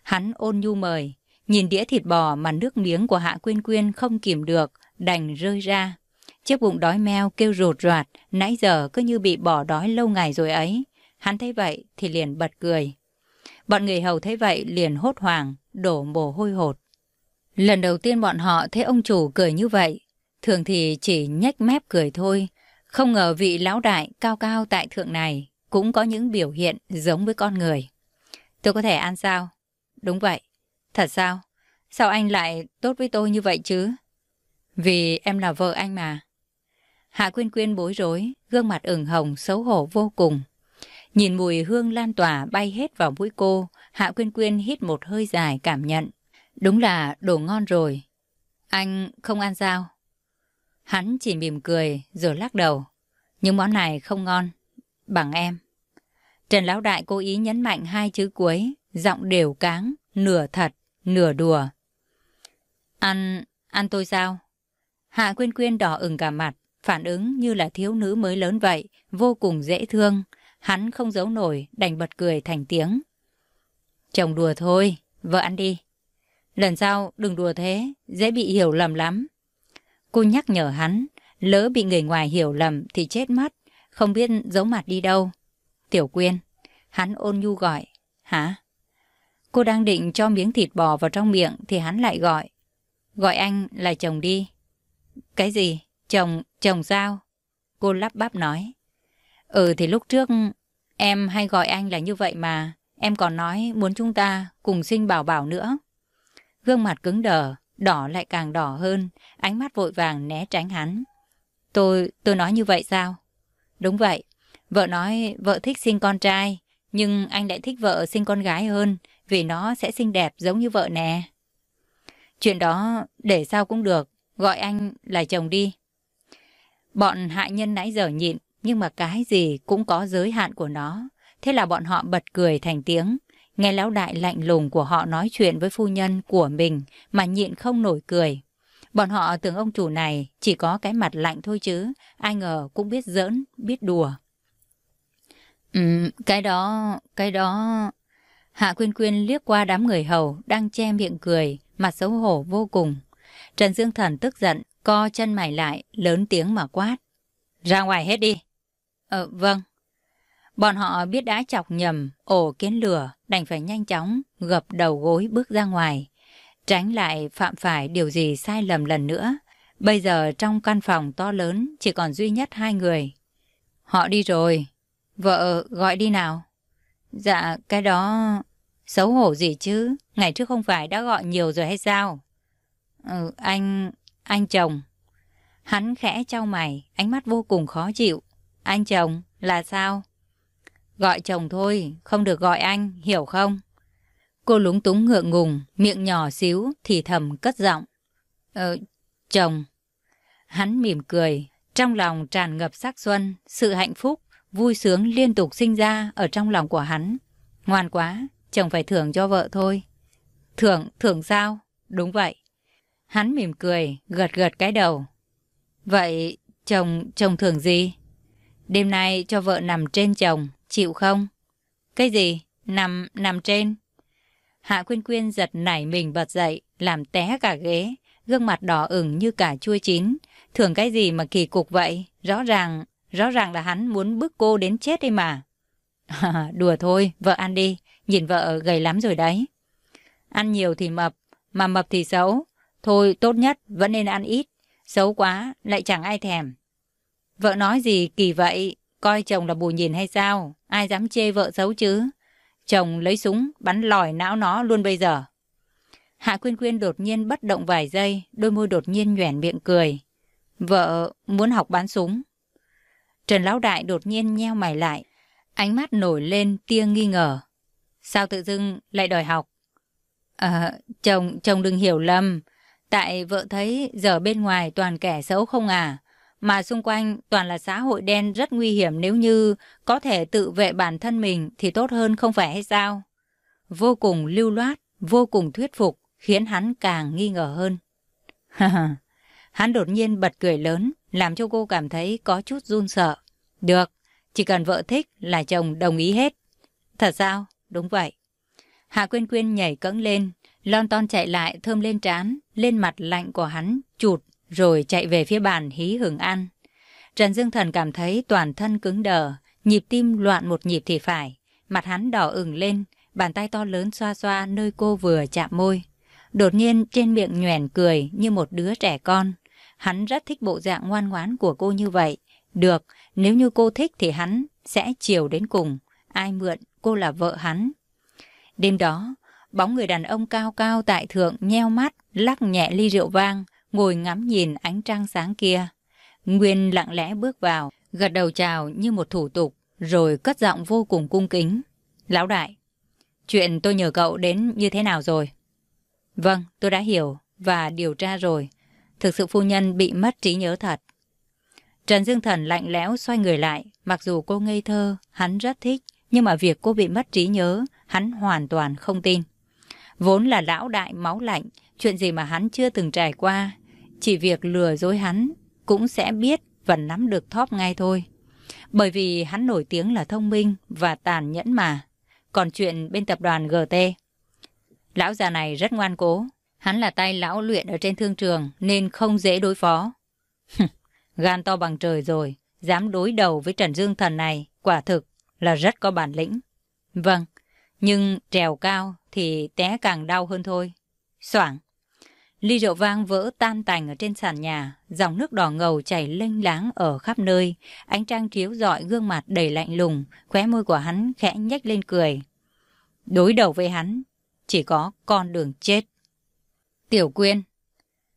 Hắn ôn nhu mời, nhìn đĩa thịt bò mà nước miếng của Hạ Quyên Quyên không kìm được, đành rơi ra. Chiếc bụng đói meo kêu rột roạt, nãy giờ cứ như bị bỏ đói lâu ngày rồi ấy. Hắn thấy vậy thì liền bật cười. Bọn người hầu thấy vậy liền hốt hoảng, đổ mồ hôi hột. Lần đầu tiên bọn họ thấy ông chủ cười như vậy, thường thì chỉ nhếch mép cười thôi. Không ngờ vị lão đại cao cao tại thượng này cũng có những biểu hiện giống với con người. Tôi có thể ăn sao? Đúng vậy. Thật sao? Sao anh lại tốt với tôi như vậy chứ? Vì em là vợ anh mà. Hạ Quyên Quyên bối rối, gương mặt ửng hồng, xấu hổ vô cùng. Nhìn mùi hương lan tỏa bay hết vào mũi cô, Hạ Quyên Quyên hít một hơi dài cảm nhận. Đúng là đồ ngon rồi. Anh không ăn sao? Hắn chỉ mỉm cười rồi lắc đầu. Những món này không ngon. Bằng em. Trần Lão Đại cố ý nhấn mạnh hai chữ cuối, giọng đều cáng, nửa thật, nửa đùa. Ăn, ăn tôi sao? Hạ Quyên Quyên đỏ ửng cả mặt, phản ứng như là thiếu nữ mới lớn vậy, vô cùng dễ thương. Hắn không giấu nổi, đành bật cười thành tiếng. Chồng đùa thôi, vợ ăn đi. Lần sau đừng đùa thế, dễ bị hiểu lầm lắm. Cô nhắc nhở hắn, lỡ bị người ngoài hiểu lầm thì chết mất, không biết giấu mặt đi đâu. Tiểu Quyên, hắn ôn nhu gọi, hả? Cô đang định cho miếng thịt bò vào trong miệng thì hắn lại gọi. Gọi anh là chồng đi. Cái gì? Chồng, chồng sao? Cô lắp bắp nói. Ừ thì lúc trước em hay gọi anh là như vậy mà. Em còn nói muốn chúng ta cùng sinh bảo bảo nữa. Gương mặt cứng đờ, đỏ lại càng đỏ hơn, ánh mắt vội vàng né tránh hắn. Tôi, tôi nói như vậy sao? Đúng vậy. Vợ nói vợ thích sinh con trai, nhưng anh lại thích vợ sinh con gái hơn, vì nó sẽ xinh đẹp giống như vợ nè. Chuyện đó để sao cũng được, gọi anh là chồng đi. Bọn hạ nhân nãy giờ nhịn, nhưng mà cái gì cũng có giới hạn của nó. Thế là bọn họ bật cười thành tiếng. Nghe lão đại lạnh lùng của họ nói chuyện với phu nhân của mình mà nhịn không nổi cười. Bọn họ tưởng ông chủ này chỉ có cái mặt lạnh thôi chứ, ai ngờ cũng biết giỡn, biết đùa. Ừ, cái đó, cái đó... Hạ Quyên Quyên liếc qua đám người hầu đang che miệng cười, mặt xấu hổ vô cùng. Trần Dương Thần tức giận, co chân mày lại, lớn tiếng mà quát. Ra ngoài hết đi. Ờ, vâng. Bọn họ biết đã chọc nhầm, ổ kiến lửa, đành phải nhanh chóng, gập đầu gối bước ra ngoài. Tránh lại phạm phải điều gì sai lầm lần nữa. Bây giờ trong căn phòng to lớn chỉ còn duy nhất hai người. Họ đi rồi. Vợ gọi đi nào. Dạ, cái đó... Xấu hổ gì chứ? Ngày trước không phải đã gọi nhiều rồi hay sao? Ừ, anh... anh chồng. Hắn khẽ trao mày, ánh mắt vô cùng khó chịu. Anh chồng, là sao? Gọi chồng thôi, không được gọi anh, hiểu không? Cô lúng túng ngượng ngùng, miệng nhỏ xíu, thì thầm cất giọng. Ờ, chồng. Hắn mỉm cười, trong lòng tràn ngập sắc xuân, sự hạnh phúc, vui sướng liên tục sinh ra ở trong lòng của hắn. Ngoan quá, chồng phải thưởng cho vợ thôi. Thưởng, thưởng sao? Đúng vậy. Hắn mỉm cười, gật gật cái đầu. Vậy chồng, chồng thưởng gì? Đêm nay cho vợ nằm trên chồng, chịu không? Cái gì? Nằm, nằm trên? Hạ Quyên Quyên giật nảy mình bật dậy, làm té cả ghế, gương mặt đỏ ửng như cả chua chín. thưởng cái gì mà kỳ cục vậy? Rõ ràng, rõ ràng là hắn muốn bức cô đến chết đi mà. *laughs* đùa thôi, vợ ăn đi, nhìn vợ gầy lắm rồi đấy. Ăn nhiều thì mập, mà mập thì xấu. Thôi, tốt nhất vẫn nên ăn ít, xấu quá, lại chẳng ai thèm. Vợ nói gì kỳ vậy, coi chồng là bù nhìn hay sao? Ai dám chê vợ xấu chứ? Chồng lấy súng bắn lòi não nó luôn bây giờ. Hạ Quyên Quyên đột nhiên bất động vài giây, đôi môi đột nhiên nhoẻn miệng cười. Vợ muốn học bắn súng. Trần Lão Đại đột nhiên nheo mày lại, ánh mắt nổi lên tia nghi ngờ. Sao tự dưng lại đòi học? À, chồng, chồng đừng hiểu lầm. Tại vợ thấy giờ bên ngoài toàn kẻ xấu không à mà xung quanh toàn là xã hội đen rất nguy hiểm nếu như có thể tự vệ bản thân mình thì tốt hơn không phải hay sao? Vô cùng lưu loát, vô cùng thuyết phục, khiến hắn càng nghi ngờ hơn. *laughs* hắn đột nhiên bật cười lớn, làm cho cô cảm thấy có chút run sợ. Được, chỉ cần vợ thích là chồng đồng ý hết. Thật sao? Đúng vậy. Hạ Quyên Quyên nhảy cẫng lên, lon ton chạy lại thơm lên trán, lên mặt lạnh của hắn, chụt rồi chạy về phía bàn hí hưởng ăn. Trần Dương Thần cảm thấy toàn thân cứng đờ, nhịp tim loạn một nhịp thì phải. Mặt hắn đỏ ửng lên, bàn tay to lớn xoa xoa nơi cô vừa chạm môi. Đột nhiên trên miệng nhoẻn cười như một đứa trẻ con. Hắn rất thích bộ dạng ngoan ngoãn của cô như vậy. Được, nếu như cô thích thì hắn sẽ chiều đến cùng. Ai mượn, cô là vợ hắn. Đêm đó, bóng người đàn ông cao cao tại thượng nheo mắt, lắc nhẹ ly rượu vang, ngồi ngắm nhìn ánh trăng sáng kia. Nguyên lặng lẽ bước vào, gật đầu chào như một thủ tục, rồi cất giọng vô cùng cung kính. Lão đại, chuyện tôi nhờ cậu đến như thế nào rồi? Vâng, tôi đã hiểu và điều tra rồi. Thực sự phu nhân bị mất trí nhớ thật. Trần Dương Thần lạnh lẽo xoay người lại, mặc dù cô ngây thơ, hắn rất thích, nhưng mà việc cô bị mất trí nhớ, hắn hoàn toàn không tin. Vốn là lão đại máu lạnh, chuyện gì mà hắn chưa từng trải qua, chỉ việc lừa dối hắn cũng sẽ biết và nắm được thóp ngay thôi. Bởi vì hắn nổi tiếng là thông minh và tàn nhẫn mà. Còn chuyện bên tập đoàn GT, lão già này rất ngoan cố. Hắn là tay lão luyện ở trên thương trường nên không dễ đối phó. Gan to bằng trời rồi, dám đối đầu với Trần Dương Thần này, quả thực là rất có bản lĩnh. Vâng, nhưng trèo cao thì té càng đau hơn thôi. Soảng. Ly rượu vang vỡ tan tành ở trên sàn nhà, dòng nước đỏ ngầu chảy lênh láng ở khắp nơi, ánh trăng chiếu rọi gương mặt đầy lạnh lùng, khóe môi của hắn khẽ nhếch lên cười. Đối đầu với hắn, chỉ có con đường chết. Tiểu Quyên.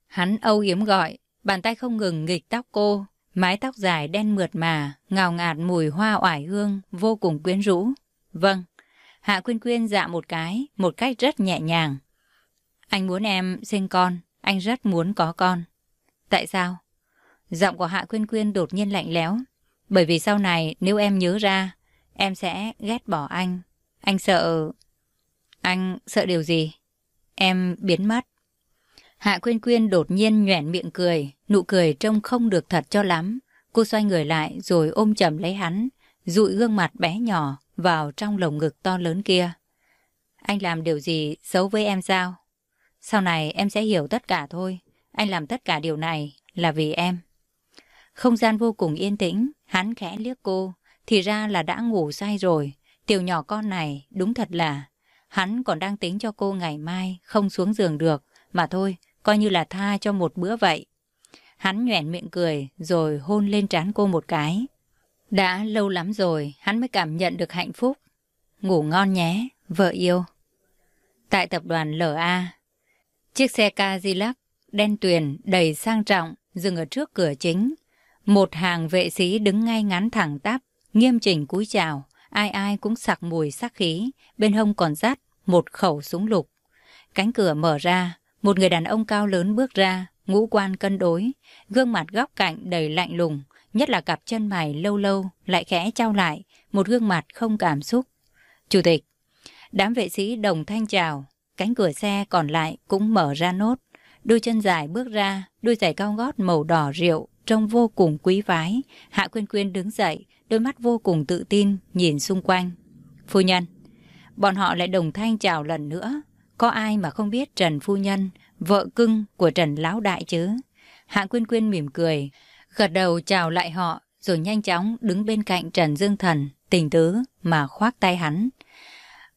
Hắn âu yếm gọi, bàn tay không ngừng nghịch tóc cô, mái tóc dài đen mượt mà, ngào ngạt mùi hoa oải hương, vô cùng quyến rũ. Vâng. Hạ Quyên Quyên dạ một cái, một cách rất nhẹ nhàng. Anh muốn em sinh con, anh rất muốn có con. Tại sao? Giọng của Hạ Quyên Quyên đột nhiên lạnh lẽo. Bởi vì sau này nếu em nhớ ra, em sẽ ghét bỏ anh. Anh sợ... Anh sợ điều gì? Em biến mất. Hạ Quyên Quyên đột nhiên nhoẻn miệng cười, nụ cười trông không được thật cho lắm. Cô xoay người lại rồi ôm chầm lấy hắn, dụi gương mặt bé nhỏ vào trong lồng ngực to lớn kia. Anh làm điều gì xấu với em sao? Sau này em sẽ hiểu tất cả thôi. Anh làm tất cả điều này là vì em. Không gian vô cùng yên tĩnh, hắn khẽ liếc cô, thì ra là đã ngủ say rồi. Tiểu nhỏ con này đúng thật là hắn còn đang tính cho cô ngày mai không xuống giường được, mà thôi, coi như là tha cho một bữa vậy. Hắn nhoẻn miệng cười rồi hôn lên trán cô một cái. Đã lâu lắm rồi hắn mới cảm nhận được hạnh phúc. Ngủ ngon nhé, vợ yêu. Tại tập đoàn LA, chiếc xe Cadillac đen tuyền đầy sang trọng dừng ở trước cửa chính. Một hàng vệ sĩ đứng ngay ngắn thẳng tắp, nghiêm chỉnh cúi chào, ai ai cũng sặc mùi sắc khí, bên hông còn dắt một khẩu súng lục. Cánh cửa mở ra, một người đàn ông cao lớn bước ra, ngũ quan cân đối, gương mặt góc cạnh đầy lạnh lùng, nhất là cặp chân mày lâu lâu lại khẽ trao lại, một gương mặt không cảm xúc. Chủ tịch, đám vệ sĩ đồng thanh chào, cánh cửa xe còn lại cũng mở ra nốt. Đôi chân dài bước ra, đôi giày cao gót màu đỏ rượu, trông vô cùng quý phái. Hạ Quyên Quyên đứng dậy, đôi mắt vô cùng tự tin, nhìn xung quanh. Phu nhân, bọn họ lại đồng thanh chào lần nữa. Có ai mà không biết Trần Phu Nhân, vợ cưng của Trần Lão Đại chứ? Hạ Quyên Quyên mỉm cười, gật đầu chào lại họ, rồi nhanh chóng đứng bên cạnh Trần Dương Thần, tình tứ mà khoác tay hắn.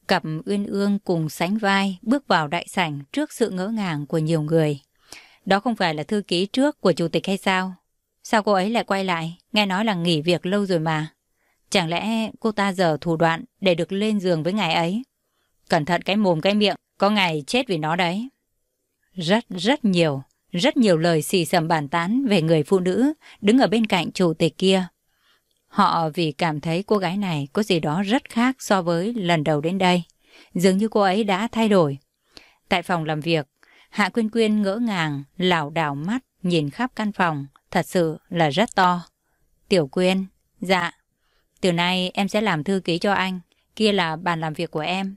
Cặp Uyên Ương cùng sánh vai bước vào đại sảnh trước sự ngỡ ngàng của nhiều người. Đó không phải là thư ký trước của chủ tịch hay sao? Sao cô ấy lại quay lại? Nghe nói là nghỉ việc lâu rồi mà. Chẳng lẽ cô ta giờ thủ đoạn để được lên giường với ngài ấy? Cẩn thận cái mồm cái miệng, có ngày chết vì nó đấy. Rất rất nhiều, rất nhiều lời xì xầm bàn tán về người phụ nữ đứng ở bên cạnh chủ tịch kia. Họ vì cảm thấy cô gái này có gì đó rất khác so với lần đầu đến đây. Dường như cô ấy đã thay đổi. Tại phòng làm việc, Hạ Quyên Quyên ngỡ ngàng, lảo đảo mắt, nhìn khắp căn phòng, thật sự là rất to. Tiểu Quyên, dạ, từ nay em sẽ làm thư ký cho anh, kia là bàn làm việc của em.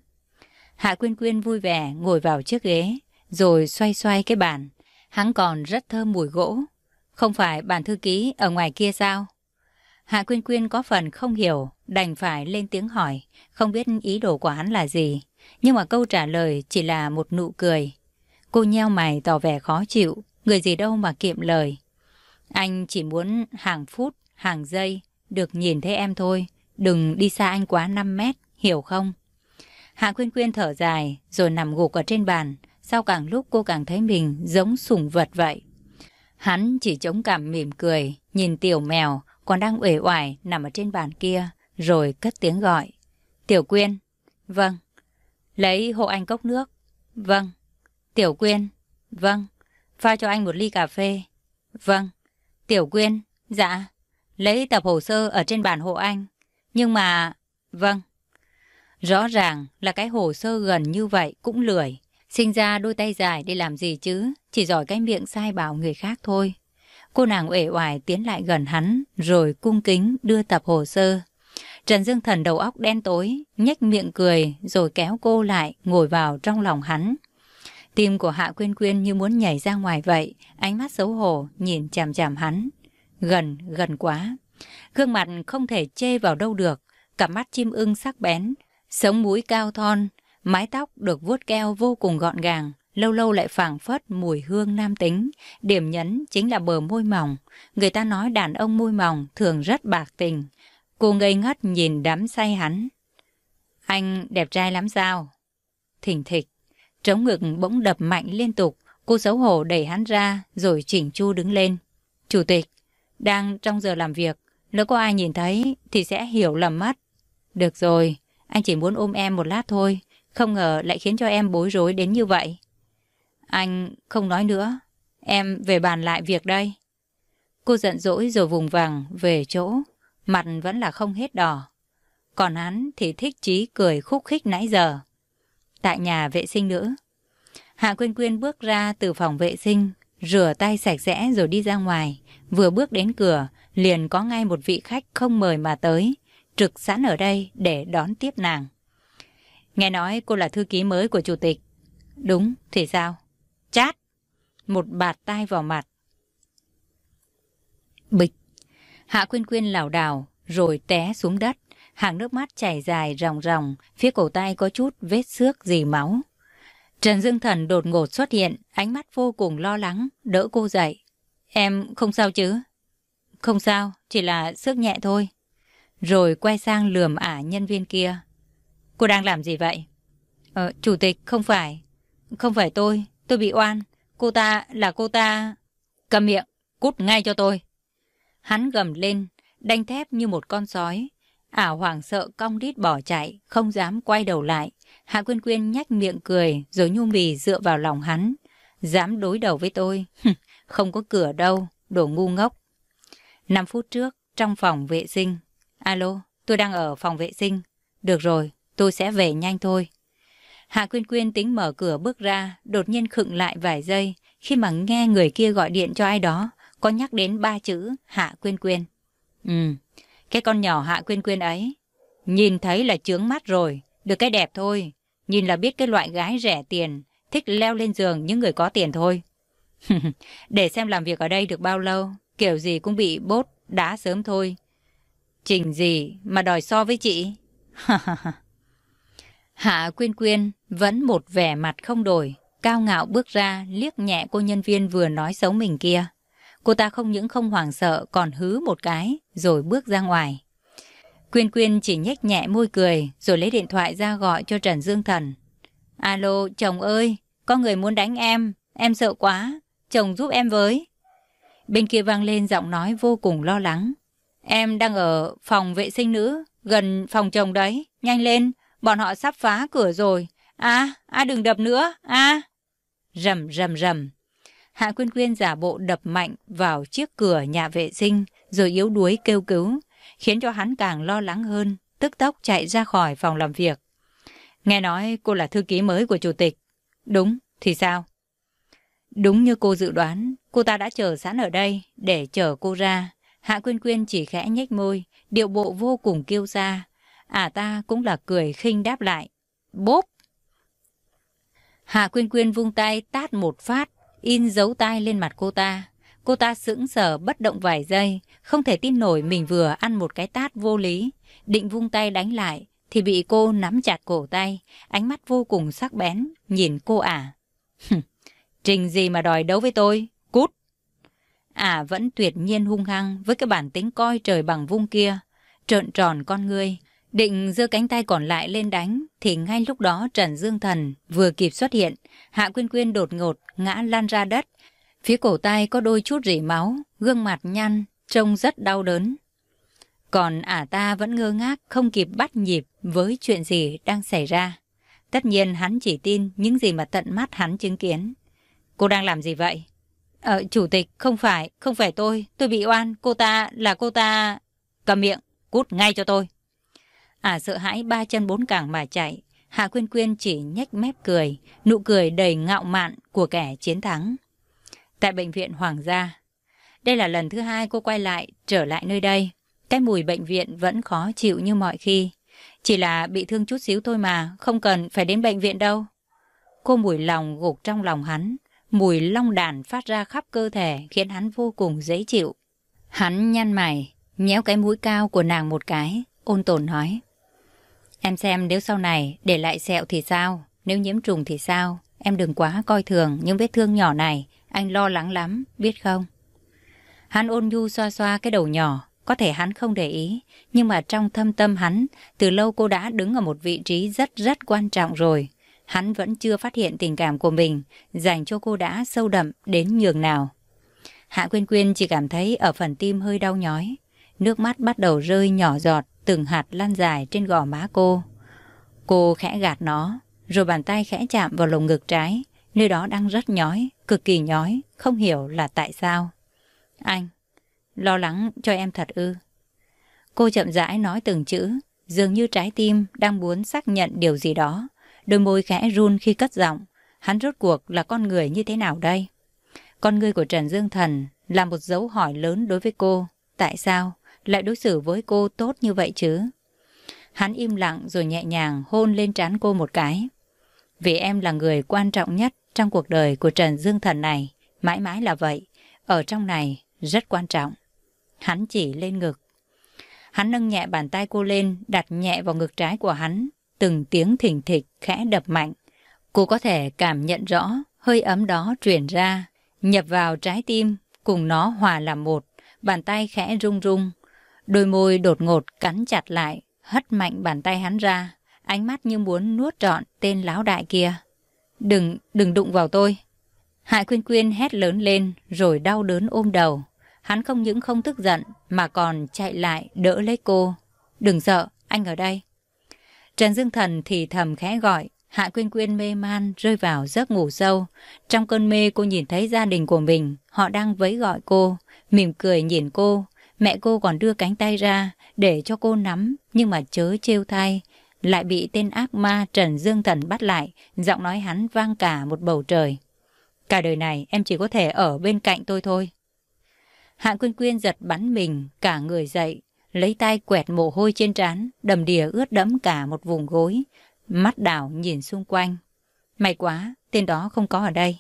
Hạ Quyên Quyên vui vẻ ngồi vào chiếc ghế, rồi xoay xoay cái bàn. Hắn còn rất thơm mùi gỗ. Không phải bàn thư ký ở ngoài kia sao? Hạ Quyên Quyên có phần không hiểu, đành phải lên tiếng hỏi, không biết ý đồ của hắn là gì. Nhưng mà câu trả lời chỉ là một nụ cười. Cô nheo mày tỏ vẻ khó chịu, người gì đâu mà kiệm lời. Anh chỉ muốn hàng phút, hàng giây, được nhìn thấy em thôi. Đừng đi xa anh quá 5 mét, hiểu không? Hạ Quyên Quyên thở dài, rồi nằm gục ở trên bàn. Sau càng lúc cô càng thấy mình giống sùng vật vậy. Hắn chỉ chống cảm mỉm cười, nhìn tiểu mèo còn đang uể oải nằm ở trên bàn kia, rồi cất tiếng gọi. Tiểu Quyên. Vâng. Lấy hộ anh cốc nước. Vâng. Tiểu Quyên. Vâng. Pha cho anh một ly cà phê. Vâng. Tiểu Quyên. Dạ. Lấy tập hồ sơ ở trên bàn hộ anh. Nhưng mà... Vâng. Rõ ràng là cái hồ sơ gần như vậy cũng lười. Sinh ra đôi tay dài để làm gì chứ, chỉ giỏi cái miệng sai bảo người khác thôi. Cô nàng uể oải tiến lại gần hắn, rồi cung kính đưa tập hồ sơ. Trần Dương Thần đầu óc đen tối, nhếch miệng cười, rồi kéo cô lại, ngồi vào trong lòng hắn. Tim của Hạ Quyên Quyên như muốn nhảy ra ngoài vậy, ánh mắt xấu hổ, nhìn chằm chằm hắn. Gần, gần quá. Gương mặt không thể chê vào đâu được, cặp mắt chim ưng sắc bén, sống mũi cao thon, mái tóc được vuốt keo vô cùng gọn gàng, lâu lâu lại phảng phất mùi hương nam tính. Điểm nhấn chính là bờ môi mỏng. Người ta nói đàn ông môi mỏng thường rất bạc tình. Cô ngây ngất nhìn đám say hắn. Anh đẹp trai lắm sao? Thỉnh thịch, trống ngực bỗng đập mạnh liên tục. Cô xấu hổ đẩy hắn ra rồi chỉnh chu đứng lên. Chủ tịch, đang trong giờ làm việc. Nếu có ai nhìn thấy thì sẽ hiểu lầm mất. Được rồi, anh chỉ muốn ôm em một lát thôi. Không ngờ lại khiến cho em bối rối đến như vậy. Anh không nói nữa. Em về bàn lại việc đây. Cô giận dỗi rồi vùng vằng về chỗ. Mặt vẫn là không hết đỏ. Còn hắn thì thích chí cười khúc khích nãy giờ. Tại nhà vệ sinh nữ. Hạ Quyên Quyên bước ra từ phòng vệ sinh, rửa tay sạch sẽ rồi đi ra ngoài. Vừa bước đến cửa, liền có ngay một vị khách không mời mà tới, trực sẵn ở đây để đón tiếp nàng. Nghe nói cô là thư ký mới của chủ tịch. Đúng, thì sao? Chát. một bạt tay vào mặt. Bịch. Hạ Quyên Quyên lảo đảo, rồi té xuống đất. Hàng nước mắt chảy dài ròng ròng, phía cổ tay có chút vết xước dì máu. Trần Dương Thần đột ngột xuất hiện, ánh mắt vô cùng lo lắng, đỡ cô dậy. Em không sao chứ? Không sao, chỉ là xước nhẹ thôi. Rồi quay sang lườm ả nhân viên kia. Cô đang làm gì vậy? Ờ, chủ tịch, không phải. Không phải tôi, tôi bị oan. Cô ta là cô ta... Cầm miệng, cút ngay cho tôi. Hắn gầm lên, đanh thép như một con sói. Ả hoảng sợ cong đít bỏ chạy, không dám quay đầu lại. Hạ Quyên Quyên nhách miệng cười, rồi nhu mì dựa vào lòng hắn. Dám đối đầu với tôi? không có cửa đâu, đồ ngu ngốc. Năm phút trước, trong phòng vệ sinh. Alo, tôi đang ở phòng vệ sinh. Được rồi, tôi sẽ về nhanh thôi. Hạ Quyên Quyên tính mở cửa bước ra, đột nhiên khựng lại vài giây khi mà nghe người kia gọi điện cho ai đó, có nhắc đến ba chữ Hạ Quyên Quyên. Ừ, cái con nhỏ Hạ Quyên Quyên ấy, nhìn thấy là chướng mắt rồi, được cái đẹp thôi. Nhìn là biết cái loại gái rẻ tiền, thích leo lên giường những người có tiền thôi. *laughs* Để xem làm việc ở đây được bao lâu, kiểu gì cũng bị bốt, đá sớm thôi. Trình gì mà đòi so với chị? *laughs* Hạ Quyên Quyên vẫn một vẻ mặt không đổi, cao ngạo bước ra liếc nhẹ cô nhân viên vừa nói xấu mình kia. Cô ta không những không hoảng sợ còn hứ một cái rồi bước ra ngoài. Quyên Quyên chỉ nhếch nhẹ môi cười rồi lấy điện thoại ra gọi cho Trần Dương Thần. Alo, chồng ơi, có người muốn đánh em, em sợ quá, chồng giúp em với. Bên kia vang lên giọng nói vô cùng lo lắng. Em đang ở phòng vệ sinh nữ, gần phòng chồng đấy, nhanh lên, bọn họ sắp phá cửa rồi. À, à đừng đập nữa, à. Rầm rầm rầm. Hạ Quyên Quyên giả bộ đập mạnh vào chiếc cửa nhà vệ sinh, rồi yếu đuối kêu cứu, khiến cho hắn càng lo lắng hơn, tức tốc chạy ra khỏi phòng làm việc. Nghe nói cô là thư ký mới của chủ tịch. Đúng, thì sao? Đúng như cô dự đoán, cô ta đã chờ sẵn ở đây để chờ cô ra. Hạ Quyên Quyên chỉ khẽ nhếch môi, điệu bộ vô cùng kiêu ra. À ta cũng là cười khinh đáp lại. Bốp! Hạ Quyên Quyên vung tay tát một phát, in dấu tay lên mặt cô ta. Cô ta sững sờ bất động vài giây, không thể tin nổi mình vừa ăn một cái tát vô lý. Định vung tay đánh lại, thì bị cô nắm chặt cổ tay, ánh mắt vô cùng sắc bén, nhìn cô ả. Trình gì mà đòi đấu với tôi? Cút! Ả vẫn tuyệt nhiên hung hăng với cái bản tính coi trời bằng vung kia, trợn tròn con ngươi, định giơ cánh tay còn lại lên đánh, thì ngay lúc đó Trần Dương Thần vừa kịp xuất hiện, Hạ Quyên Quyên đột ngột ngã lăn ra đất, Phía cổ tay có đôi chút rỉ máu, gương mặt nhăn, trông rất đau đớn. Còn ả ta vẫn ngơ ngác, không kịp bắt nhịp với chuyện gì đang xảy ra. Tất nhiên hắn chỉ tin những gì mà tận mắt hắn chứng kiến. Cô đang làm gì vậy? Ờ, chủ tịch, không phải, không phải tôi, tôi bị oan, cô ta là cô ta... Cầm miệng, cút ngay cho tôi. à sợ hãi ba chân bốn cẳng mà chạy, Hạ Quyên Quyên chỉ nhếch mép cười, nụ cười đầy ngạo mạn của kẻ chiến thắng tại bệnh viện Hoàng gia. Đây là lần thứ hai cô quay lại, trở lại nơi đây. Cái mùi bệnh viện vẫn khó chịu như mọi khi. Chỉ là bị thương chút xíu thôi mà, không cần phải đến bệnh viện đâu. Cô mùi lòng gục trong lòng hắn, mùi long đàn phát ra khắp cơ thể khiến hắn vô cùng dễ chịu. Hắn nhăn mày, nhéo cái mũi cao của nàng một cái, ôn tồn nói. Em xem nếu sau này để lại sẹo thì sao, nếu nhiễm trùng thì sao, em đừng quá coi thường những vết thương nhỏ này, anh lo lắng lắm, biết không? Hắn ôn nhu xoa xoa cái đầu nhỏ, có thể hắn không để ý, nhưng mà trong thâm tâm hắn, từ lâu cô đã đứng ở một vị trí rất rất quan trọng rồi. Hắn vẫn chưa phát hiện tình cảm của mình, dành cho cô đã sâu đậm đến nhường nào. Hạ Quyên Quyên chỉ cảm thấy ở phần tim hơi đau nhói. Nước mắt bắt đầu rơi nhỏ giọt, từng hạt lan dài trên gò má cô. Cô khẽ gạt nó, rồi bàn tay khẽ chạm vào lồng ngực trái, Nơi đó đang rất nhói, cực kỳ nhói, không hiểu là tại sao. Anh, lo lắng cho em thật ư. Cô chậm rãi nói từng chữ, dường như trái tim đang muốn xác nhận điều gì đó. Đôi môi khẽ run khi cất giọng. Hắn rốt cuộc là con người như thế nào đây? Con người của Trần Dương Thần là một dấu hỏi lớn đối với cô. Tại sao lại đối xử với cô tốt như vậy chứ? Hắn im lặng rồi nhẹ nhàng hôn lên trán cô một cái. Vì em là người quan trọng nhất trong cuộc đời của Trần Dương Thần này, mãi mãi là vậy. Ở trong này rất quan trọng. Hắn chỉ lên ngực. Hắn nâng nhẹ bàn tay cô lên, đặt nhẹ vào ngực trái của hắn. Từng tiếng thỉnh thịch khẽ đập mạnh. Cô có thể cảm nhận rõ hơi ấm đó truyền ra, nhập vào trái tim, cùng nó hòa làm một. Bàn tay khẽ rung rung. Đôi môi đột ngột cắn chặt lại, hất mạnh bàn tay hắn ra. Ánh mắt như muốn nuốt trọn tên láo đại kia. Đừng, đừng đụng vào tôi. Hạ Quyên Quyên hét lớn lên rồi đau đớn ôm đầu. Hắn không những không tức giận mà còn chạy lại đỡ lấy cô. Đừng sợ, anh ở đây. Trần Dương Thần thì thầm khẽ gọi. Hạ Quyên Quyên mê man rơi vào giấc ngủ sâu. Trong cơn mê cô nhìn thấy gia đình của mình. Họ đang vẫy gọi cô. Mỉm cười nhìn cô. Mẹ cô còn đưa cánh tay ra để cho cô nắm. Nhưng mà chớ trêu thay. Lại bị tên ác ma Trần Dương Thần bắt lại. Giọng nói hắn vang cả một bầu trời. Cả đời này em chỉ có thể ở bên cạnh tôi thôi. Hạ Quyên Quyên giật bắn mình, cả người dậy, lấy tay quẹt mồ hôi trên trán, đầm đìa ướt đẫm cả một vùng gối. Mắt đảo nhìn xung quanh. May quá, tên đó không có ở đây.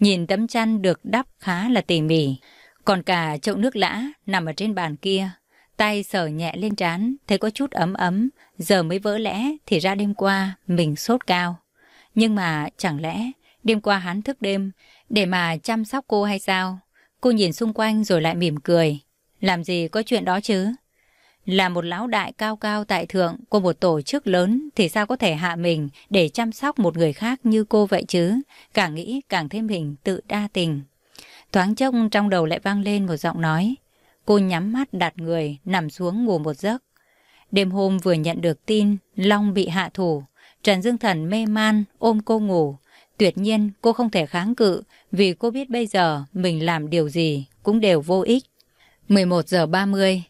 Nhìn tấm chăn được đắp khá là tỉ mỉ, còn cả chậu nước lã nằm ở trên bàn kia. Tay sờ nhẹ lên trán, thấy có chút ấm ấm, giờ mới vỡ lẽ thì ra đêm qua mình sốt cao. Nhưng mà chẳng lẽ đêm qua hắn thức đêm để mà chăm sóc cô hay sao? Cô nhìn xung quanh rồi lại mỉm cười. Làm gì có chuyện đó chứ? Là một lão đại cao cao tại thượng của một tổ chức lớn thì sao có thể hạ mình để chăm sóc một người khác như cô vậy chứ? Càng nghĩ càng thêm mình tự đa tình. Thoáng chốc trong đầu lại vang lên một giọng nói. Cô nhắm mắt đặt người, nằm xuống ngủ một giấc. Đêm hôm vừa nhận được tin Long bị hạ thủ. Trần Dương Thần mê man ôm cô ngủ. Tuyệt nhiên cô không thể kháng cự vì cô biết bây giờ mình làm điều gì cũng đều vô ích. 11 giờ 30,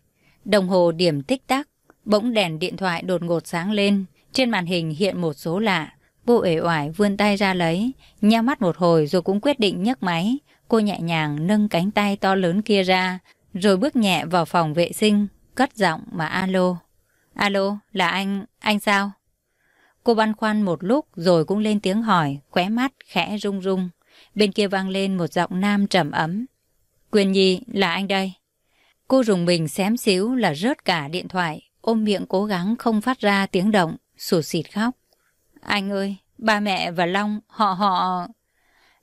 đồng hồ điểm tích tắc, bỗng đèn điện thoại đột ngột sáng lên, trên màn hình hiện một số lạ. Cô ể oải vươn tay ra lấy, nheo mắt một hồi rồi cũng quyết định nhấc máy. Cô nhẹ nhàng nâng cánh tay to lớn kia ra, rồi bước nhẹ vào phòng vệ sinh, cất giọng mà alo. Alo, là anh, anh sao? Cô băn khoăn một lúc rồi cũng lên tiếng hỏi, khóe mắt khẽ rung rung. Bên kia vang lên một giọng nam trầm ấm. Quyền Nhi, là anh đây. Cô rùng mình xém xíu là rớt cả điện thoại, ôm miệng cố gắng không phát ra tiếng động, sụt xịt khóc. Anh ơi, ba mẹ và Long, họ họ...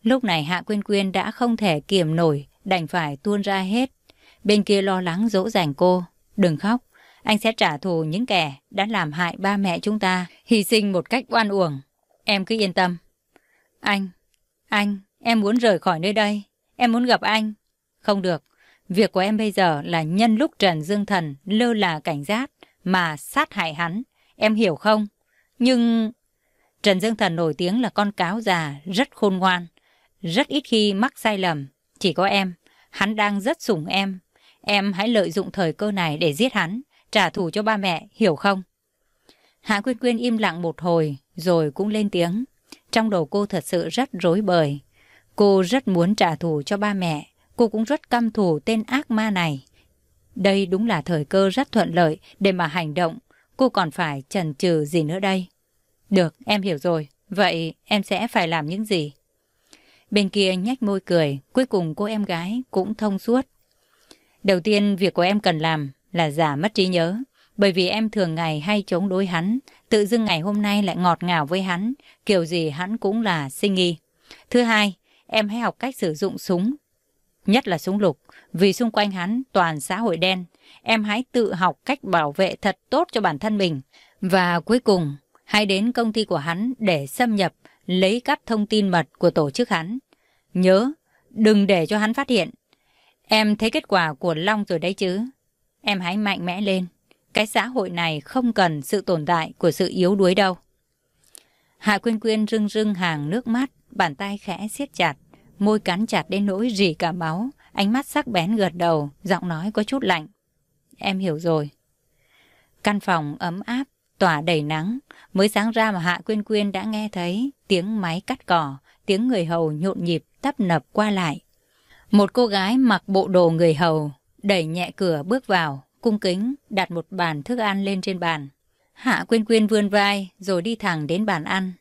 Lúc này Hạ Quyên Quyên đã không thể kiềm nổi, đành phải tuôn ra hết. Bên kia lo lắng dỗ dành cô. Đừng khóc, anh sẽ trả thù những kẻ đã làm hại ba mẹ chúng ta, hy sinh một cách oan uổng. Em cứ yên tâm. Anh, anh, em muốn rời khỏi nơi đây. Em muốn gặp anh. Không được. Việc của em bây giờ là nhân lúc Trần Dương Thần lơ là cảnh giác mà sát hại hắn. Em hiểu không? Nhưng... Trần Dương Thần nổi tiếng là con cáo già, rất khôn ngoan. Rất ít khi mắc sai lầm. Chỉ có em. Hắn đang rất sủng em. Em hãy lợi dụng thời cơ này để giết hắn trả thù cho ba mẹ, hiểu không? Hạ Quyên Quyên im lặng một hồi, rồi cũng lên tiếng. Trong đầu cô thật sự rất rối bời. Cô rất muốn trả thù cho ba mẹ, cô cũng rất căm thù tên ác ma này. Đây đúng là thời cơ rất thuận lợi để mà hành động, cô còn phải chần chừ gì nữa đây? Được, em hiểu rồi. Vậy em sẽ phải làm những gì? Bên kia nhách môi cười, cuối cùng cô em gái cũng thông suốt. Đầu tiên, việc của em cần làm là giả mất trí nhớ. Bởi vì em thường ngày hay chống đối hắn, tự dưng ngày hôm nay lại ngọt ngào với hắn, kiểu gì hắn cũng là sinh nghi. Thứ hai, em hãy học cách sử dụng súng, nhất là súng lục, vì xung quanh hắn toàn xã hội đen. Em hãy tự học cách bảo vệ thật tốt cho bản thân mình. Và cuối cùng, hãy đến công ty của hắn để xâm nhập, lấy cắp thông tin mật của tổ chức hắn. Nhớ, đừng để cho hắn phát hiện. Em thấy kết quả của Long rồi đấy chứ. Em hãy mạnh mẽ lên. Cái xã hội này không cần sự tồn tại của sự yếu đuối đâu. Hạ Quyên Quyên rưng rưng hàng nước mắt, bàn tay khẽ siết chặt, môi cắn chặt đến nỗi rỉ cả máu, ánh mắt sắc bén gật đầu, giọng nói có chút lạnh. Em hiểu rồi. Căn phòng ấm áp, tỏa đầy nắng, mới sáng ra mà Hạ Quyên Quyên đã nghe thấy tiếng máy cắt cỏ, tiếng người hầu nhộn nhịp tấp nập qua lại. Một cô gái mặc bộ đồ người hầu, đẩy nhẹ cửa bước vào, cung kính đặt một bàn thức ăn lên trên bàn. Hạ Quyên Quyên vươn vai rồi đi thẳng đến bàn ăn,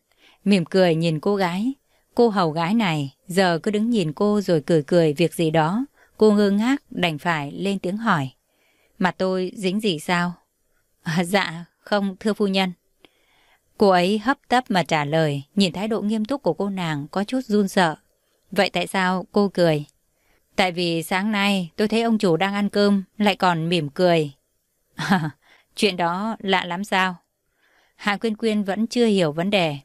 mỉm cười nhìn cô gái. Cô hầu gái này giờ cứ đứng nhìn cô rồi cười cười việc gì đó. Cô ngơ ngác đành phải lên tiếng hỏi. Mặt tôi dính gì sao? À, dạ, không thưa phu nhân. Cô ấy hấp tấp mà trả lời, nhìn thái độ nghiêm túc của cô nàng có chút run sợ. Vậy tại sao cô cười? Tại vì sáng nay tôi thấy ông chủ đang ăn cơm lại còn mỉm cười. *laughs* chuyện đó lạ lắm sao? Hạ Quyên Quyên vẫn chưa hiểu vấn đề.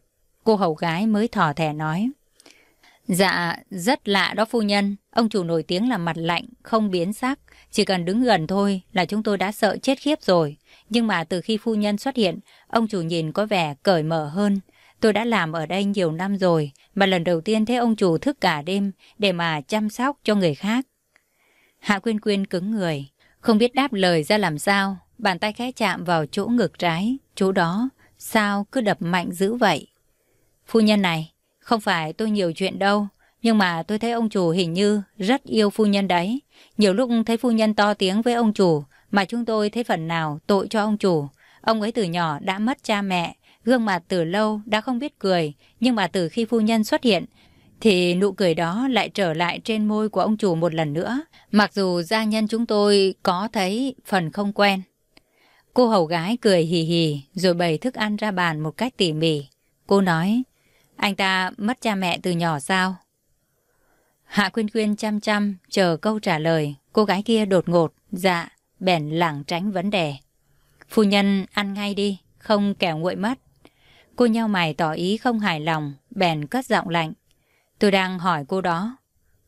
Cô hầu gái mới thỏ thẻ nói. Dạ, rất lạ đó phu nhân. Ông chủ nổi tiếng là mặt lạnh, không biến sắc. Chỉ cần đứng gần thôi là chúng tôi đã sợ chết khiếp rồi. Nhưng mà từ khi phu nhân xuất hiện, ông chủ nhìn có vẻ cởi mở hơn. Tôi đã làm ở đây nhiều năm rồi, mà lần đầu tiên thấy ông chủ thức cả đêm để mà chăm sóc cho người khác. Hạ Quyên Quyên cứng người, không biết đáp lời ra làm sao. Bàn tay khẽ chạm vào chỗ ngực trái, chỗ đó, sao cứ đập mạnh dữ vậy? Phu nhân này, không phải tôi nhiều chuyện đâu, nhưng mà tôi thấy ông chủ hình như rất yêu phu nhân đấy. Nhiều lúc thấy phu nhân to tiếng với ông chủ, mà chúng tôi thấy phần nào tội cho ông chủ. Ông ấy từ nhỏ đã mất cha mẹ, gương mặt từ lâu đã không biết cười, nhưng mà từ khi phu nhân xuất hiện, thì nụ cười đó lại trở lại trên môi của ông chủ một lần nữa, mặc dù gia nhân chúng tôi có thấy phần không quen. Cô hầu gái cười hì hì rồi bày thức ăn ra bàn một cách tỉ mỉ. Cô nói, anh ta mất cha mẹ từ nhỏ sao? Hạ Quyên Quyên chăm chăm chờ câu trả lời. Cô gái kia đột ngột, dạ, bèn lảng tránh vấn đề. Phu nhân ăn ngay đi, không kẻo nguội mất. Cô nhau mày tỏ ý không hài lòng, bèn cất giọng lạnh. Tôi đang hỏi cô đó.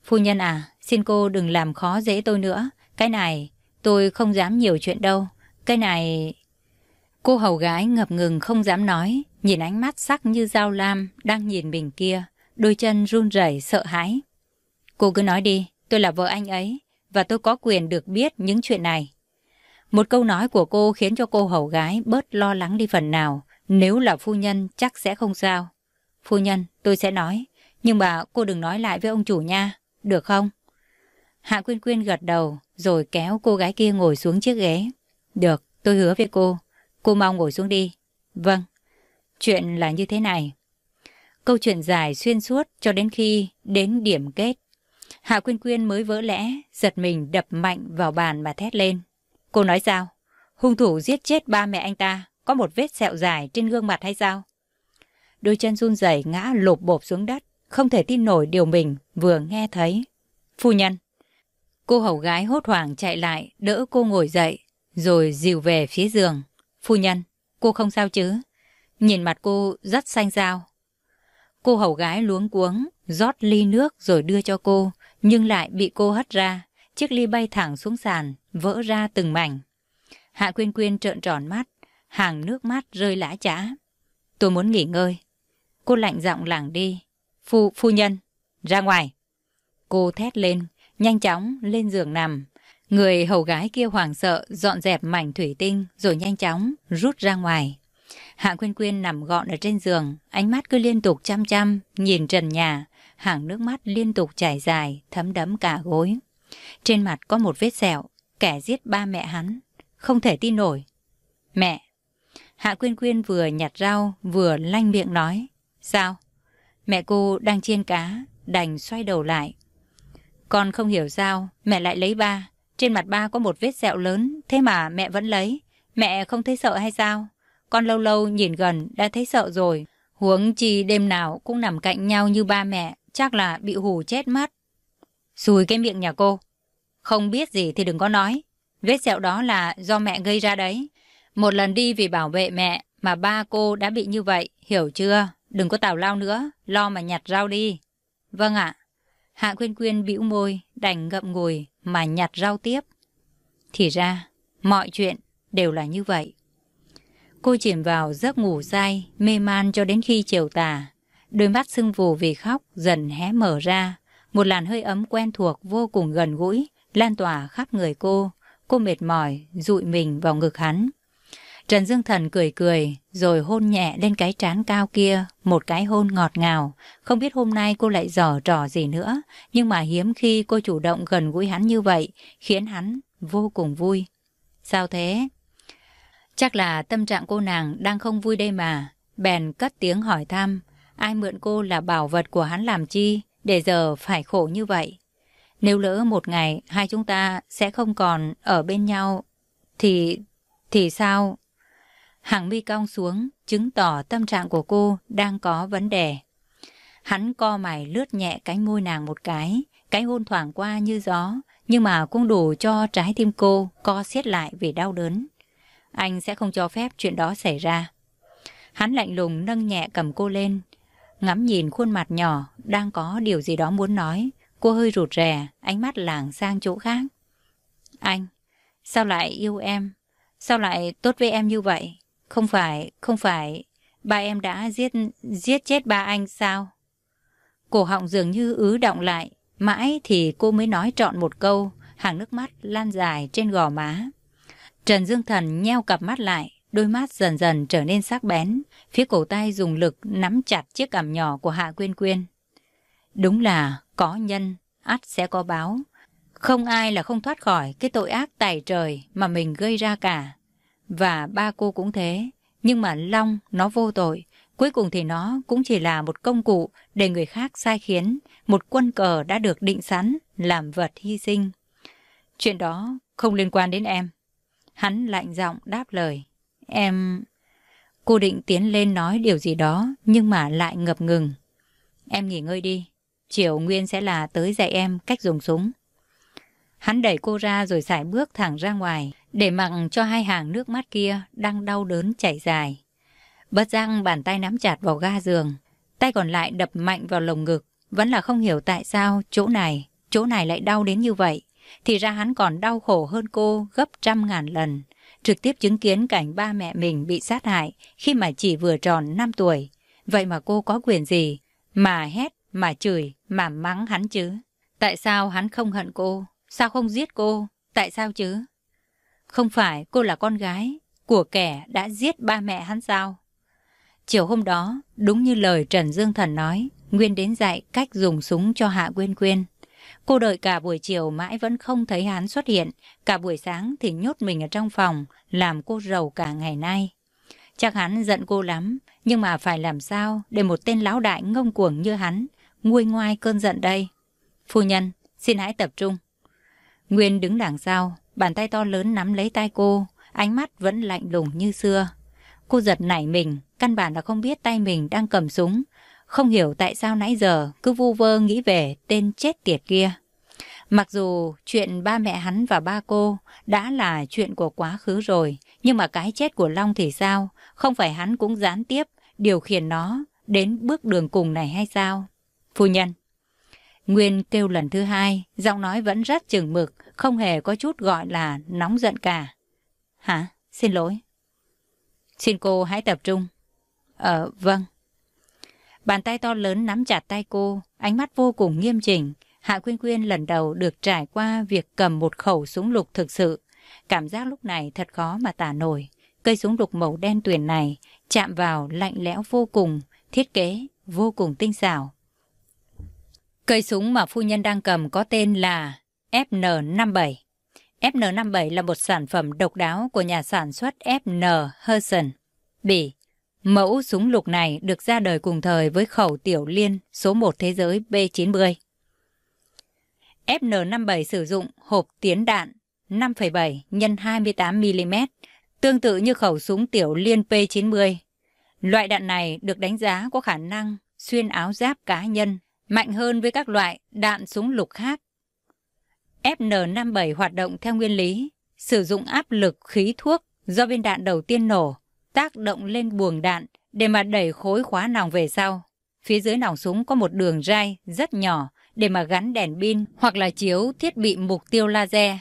Phu nhân à, xin cô đừng làm khó dễ tôi nữa. Cái này, tôi không dám nhiều chuyện đâu. Cái này... Cô hầu gái ngập ngừng không dám nói, nhìn ánh mắt sắc như dao lam đang nhìn mình kia, đôi chân run rẩy sợ hãi. Cô cứ nói đi, tôi là vợ anh ấy, và tôi có quyền được biết những chuyện này. Một câu nói của cô khiến cho cô hầu gái bớt lo lắng đi phần nào. Nếu là phu nhân chắc sẽ không sao. Phu nhân, tôi sẽ nói. Nhưng mà cô đừng nói lại với ông chủ nha. Được không? Hạ Quyên Quyên gật đầu rồi kéo cô gái kia ngồi xuống chiếc ghế. Được, tôi hứa với cô. Cô mau ngồi xuống đi. Vâng. Chuyện là như thế này. Câu chuyện dài xuyên suốt cho đến khi đến điểm kết. Hạ Quyên Quyên mới vỡ lẽ, giật mình đập mạnh vào bàn mà thét lên. Cô nói sao? Hung thủ giết chết ba mẹ anh ta, có một vết sẹo dài trên gương mặt hay sao? Đôi chân run rẩy ngã lộp bộp xuống đất, không thể tin nổi điều mình vừa nghe thấy. Phu nhân. Cô hầu gái hốt hoảng chạy lại, đỡ cô ngồi dậy, rồi dìu về phía giường. Phu nhân, cô không sao chứ? Nhìn mặt cô rất xanh xao. Cô hầu gái luống cuống, rót ly nước rồi đưa cho cô, nhưng lại bị cô hất ra. Chiếc ly bay thẳng xuống sàn, vỡ ra từng mảnh. Hạ Quyên Quyên trợn tròn mắt, hàng nước mắt rơi lã chã. Tôi muốn nghỉ ngơi. Cô lạnh giọng lảng đi. Phu, phu nhân, ra ngoài. Cô thét lên, nhanh chóng lên giường nằm. Người hầu gái kia hoảng sợ, dọn dẹp mảnh thủy tinh rồi nhanh chóng rút ra ngoài. Hạ Quyên Quyên nằm gọn ở trên giường, ánh mắt cứ liên tục chăm chăm, nhìn trần nhà, hàng nước mắt liên tục chảy dài, thấm đẫm cả gối. Trên mặt có một vết sẹo, kẻ giết ba mẹ hắn. Không thể tin nổi. Mẹ! Hạ Quyên Quyên vừa nhặt rau, vừa lanh miệng nói. Sao? Mẹ cô đang chiên cá, đành xoay đầu lại. Con không hiểu sao, mẹ lại lấy ba. Trên mặt ba có một vết sẹo lớn, thế mà mẹ vẫn lấy. Mẹ không thấy sợ hay sao? Con lâu lâu nhìn gần đã thấy sợ rồi. Huống chi đêm nào cũng nằm cạnh nhau như ba mẹ, chắc là bị hù chết mất. Xùi cái miệng nhà cô. Không biết gì thì đừng có nói. Vết sẹo đó là do mẹ gây ra đấy. Một lần đi vì bảo vệ mẹ mà ba cô đã bị như vậy, hiểu chưa? Đừng có tào lao nữa, lo mà nhặt rau đi. Vâng ạ. Hạ Quyên Quyên bĩu môi, đành ngậm ngùi mà nhặt rau tiếp. Thì ra, mọi chuyện đều là như vậy. Cô chìm vào giấc ngủ dai, mê man cho đến khi chiều tà. Đôi mắt sưng vù vì khóc dần hé mở ra. Một làn hơi ấm quen thuộc vô cùng gần gũi, lan tỏa khắp người cô. Cô mệt mỏi, dụi mình vào ngực hắn. Trần Dương Thần cười cười, rồi hôn nhẹ lên cái trán cao kia, một cái hôn ngọt ngào. Không biết hôm nay cô lại dở trò gì nữa, nhưng mà hiếm khi cô chủ động gần gũi hắn như vậy, khiến hắn vô cùng vui. Sao thế? Chắc là tâm trạng cô nàng đang không vui đây mà. Bèn cất tiếng hỏi thăm. Ai mượn cô là bảo vật của hắn làm chi, để giờ phải khổ như vậy. Nếu lỡ một ngày hai chúng ta sẽ không còn ở bên nhau, thì... thì sao? Hàng mi cong xuống, chứng tỏ tâm trạng của cô đang có vấn đề. Hắn co mày lướt nhẹ cánh môi nàng một cái, cái hôn thoảng qua như gió, nhưng mà cũng đủ cho trái tim cô co siết lại vì đau đớn. Anh sẽ không cho phép chuyện đó xảy ra. Hắn lạnh lùng nâng nhẹ cầm cô lên, ngắm nhìn khuôn mặt nhỏ đang có điều gì đó muốn nói. Cô hơi rụt rè, ánh mắt lảng sang chỗ khác. Anh, sao lại yêu em? Sao lại tốt với em như vậy? Không phải, không phải, ba em đã giết, giết chết ba anh sao? Cổ họng dường như ứ động lại, mãi thì cô mới nói trọn một câu, hàng nước mắt lan dài trên gò má. Trần Dương Thần nheo cặp mắt lại, đôi mắt dần dần trở nên sắc bén, phía cổ tay dùng lực nắm chặt chiếc cằm nhỏ của Hạ Quyên Quyên. Đúng là có nhân, ắt sẽ có báo. Không ai là không thoát khỏi cái tội ác tài trời mà mình gây ra cả. Và ba cô cũng thế, nhưng mà Long nó vô tội, cuối cùng thì nó cũng chỉ là một công cụ để người khác sai khiến, một quân cờ đã được định sẵn làm vật hy sinh. Chuyện đó không liên quan đến em. Hắn lạnh giọng đáp lời. Em... Cô định tiến lên nói điều gì đó, nhưng mà lại ngập ngừng. Em nghỉ ngơi đi. Chiều Nguyên sẽ là tới dạy em cách dùng súng. Hắn đẩy cô ra rồi sải bước thẳng ra ngoài, để mặc cho hai hàng nước mắt kia đang đau đớn chảy dài. Bất giác bàn tay nắm chặt vào ga giường, tay còn lại đập mạnh vào lồng ngực. Vẫn là không hiểu tại sao chỗ này, chỗ này lại đau đến như vậy. Thì ra hắn còn đau khổ hơn cô gấp trăm ngàn lần. Trực tiếp chứng kiến cảnh ba mẹ mình bị sát hại khi mà chỉ vừa tròn 5 tuổi. Vậy mà cô có quyền gì? Mà hét, mà chửi, mà mắng hắn chứ? Tại sao hắn không hận cô? Sao không giết cô? Tại sao chứ? Không phải cô là con gái của kẻ đã giết ba mẹ hắn sao? Chiều hôm đó, đúng như lời Trần Dương Thần nói, Nguyên đến dạy cách dùng súng cho Hạ Quyên Quyên. Cô đợi cả buổi chiều mãi vẫn không thấy hắn xuất hiện, cả buổi sáng thì nhốt mình ở trong phòng, làm cô rầu cả ngày nay. Chắc hắn giận cô lắm, nhưng mà phải làm sao để một tên lão đại ngông cuồng như hắn nguôi ngoai cơn giận đây. Phu nhân, xin hãy tập trung. Nguyên đứng đằng sau, bàn tay to lớn nắm lấy tay cô, ánh mắt vẫn lạnh lùng như xưa. Cô giật nảy mình, căn bản là không biết tay mình đang cầm súng. Không hiểu tại sao nãy giờ cứ vu vơ nghĩ về tên chết tiệt kia. Mặc dù chuyện ba mẹ hắn và ba cô đã là chuyện của quá khứ rồi, nhưng mà cái chết của Long thì sao? Không phải hắn cũng gián tiếp điều khiển nó đến bước đường cùng này hay sao? Phu nhân. Nguyên kêu lần thứ hai, giọng nói vẫn rất chừng mực, không hề có chút gọi là nóng giận cả. Hả? Xin lỗi. Xin cô hãy tập trung. Ờ, vâng. Bàn tay to lớn nắm chặt tay cô, ánh mắt vô cùng nghiêm chỉnh. Hạ Quyên Quyên lần đầu được trải qua việc cầm một khẩu súng lục thực sự. Cảm giác lúc này thật khó mà tả nổi. Cây súng lục màu đen tuyền này chạm vào lạnh lẽo vô cùng, thiết kế vô cùng tinh xảo. Cây súng mà phu nhân đang cầm có tên là FN57. FN57 là một sản phẩm độc đáo của nhà sản xuất FN Herson, Bỉ. Mẫu súng lục này được ra đời cùng thời với khẩu tiểu liên số 1 thế giới B90. FN57 sử dụng hộp tiến đạn 5,7 x 28mm, tương tự như khẩu súng tiểu liên P90. Loại đạn này được đánh giá có khả năng xuyên áo giáp cá nhân, mạnh hơn với các loại đạn súng lục khác. FN57 hoạt động theo nguyên lý, sử dụng áp lực khí thuốc do viên đạn đầu tiên nổ, tác động lên buồng đạn để mà đẩy khối khóa nòng về sau. Phía dưới nòng súng có một đường ray rất nhỏ để mà gắn đèn pin hoặc là chiếu thiết bị mục tiêu laser.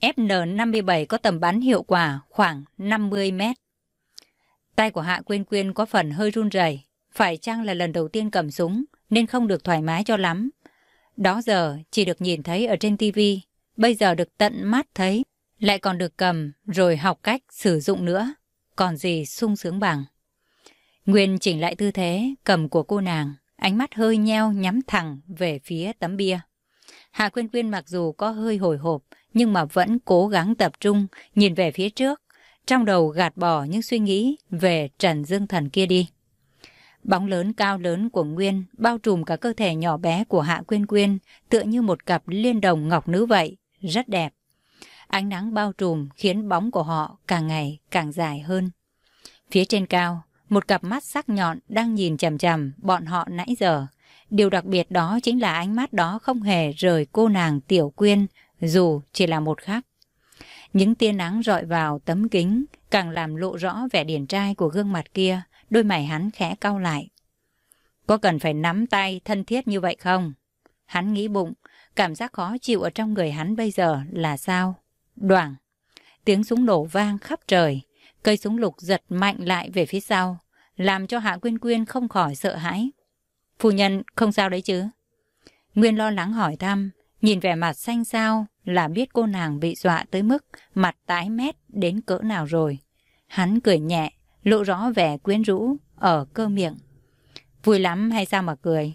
FN57 có tầm bắn hiệu quả khoảng 50 mét. Tay của Hạ Quyên Quyên có phần hơi run rẩy, phải chăng là lần đầu tiên cầm súng nên không được thoải mái cho lắm. Đó giờ chỉ được nhìn thấy ở trên tivi, bây giờ được tận mắt thấy, lại còn được cầm rồi học cách sử dụng nữa. Còn gì sung sướng bằng. Nguyên chỉnh lại tư thế cầm của cô nàng, ánh mắt hơi nheo nhắm thẳng về phía tấm bia. Hạ Quyên Quyên mặc dù có hơi hồi hộp, nhưng mà vẫn cố gắng tập trung, nhìn về phía trước, trong đầu gạt bỏ những suy nghĩ về Trần Dương Thần kia đi. Bóng lớn cao lớn của Nguyên bao trùm cả cơ thể nhỏ bé của Hạ Quyên Quyên, tựa như một cặp liên đồng ngọc nữ vậy, rất đẹp. Ánh nắng bao trùm khiến bóng của họ càng ngày càng dài hơn. Phía trên cao, một cặp mắt sắc nhọn đang nhìn chằm chằm bọn họ nãy giờ. Điều đặc biệt đó chính là ánh mắt đó không hề rời cô nàng Tiểu Quyên, dù chỉ là một khắc. Những tia nắng rọi vào tấm kính càng làm lộ rõ vẻ điển trai của gương mặt kia, đôi mày hắn khẽ cau lại. Có cần phải nắm tay thân thiết như vậy không? Hắn nghĩ bụng, cảm giác khó chịu ở trong người hắn bây giờ là sao? Đoảng, tiếng súng nổ vang khắp trời, cây súng lục giật mạnh lại về phía sau, làm cho Hạ Quyên Quyên không khỏi sợ hãi. Phu nhân không sao đấy chứ? Nguyên lo lắng hỏi thăm, nhìn vẻ mặt xanh xao là biết cô nàng bị dọa tới mức mặt tái mét đến cỡ nào rồi. Hắn cười nhẹ, lộ rõ vẻ quyến rũ ở cơ miệng. Vui lắm hay sao mà cười?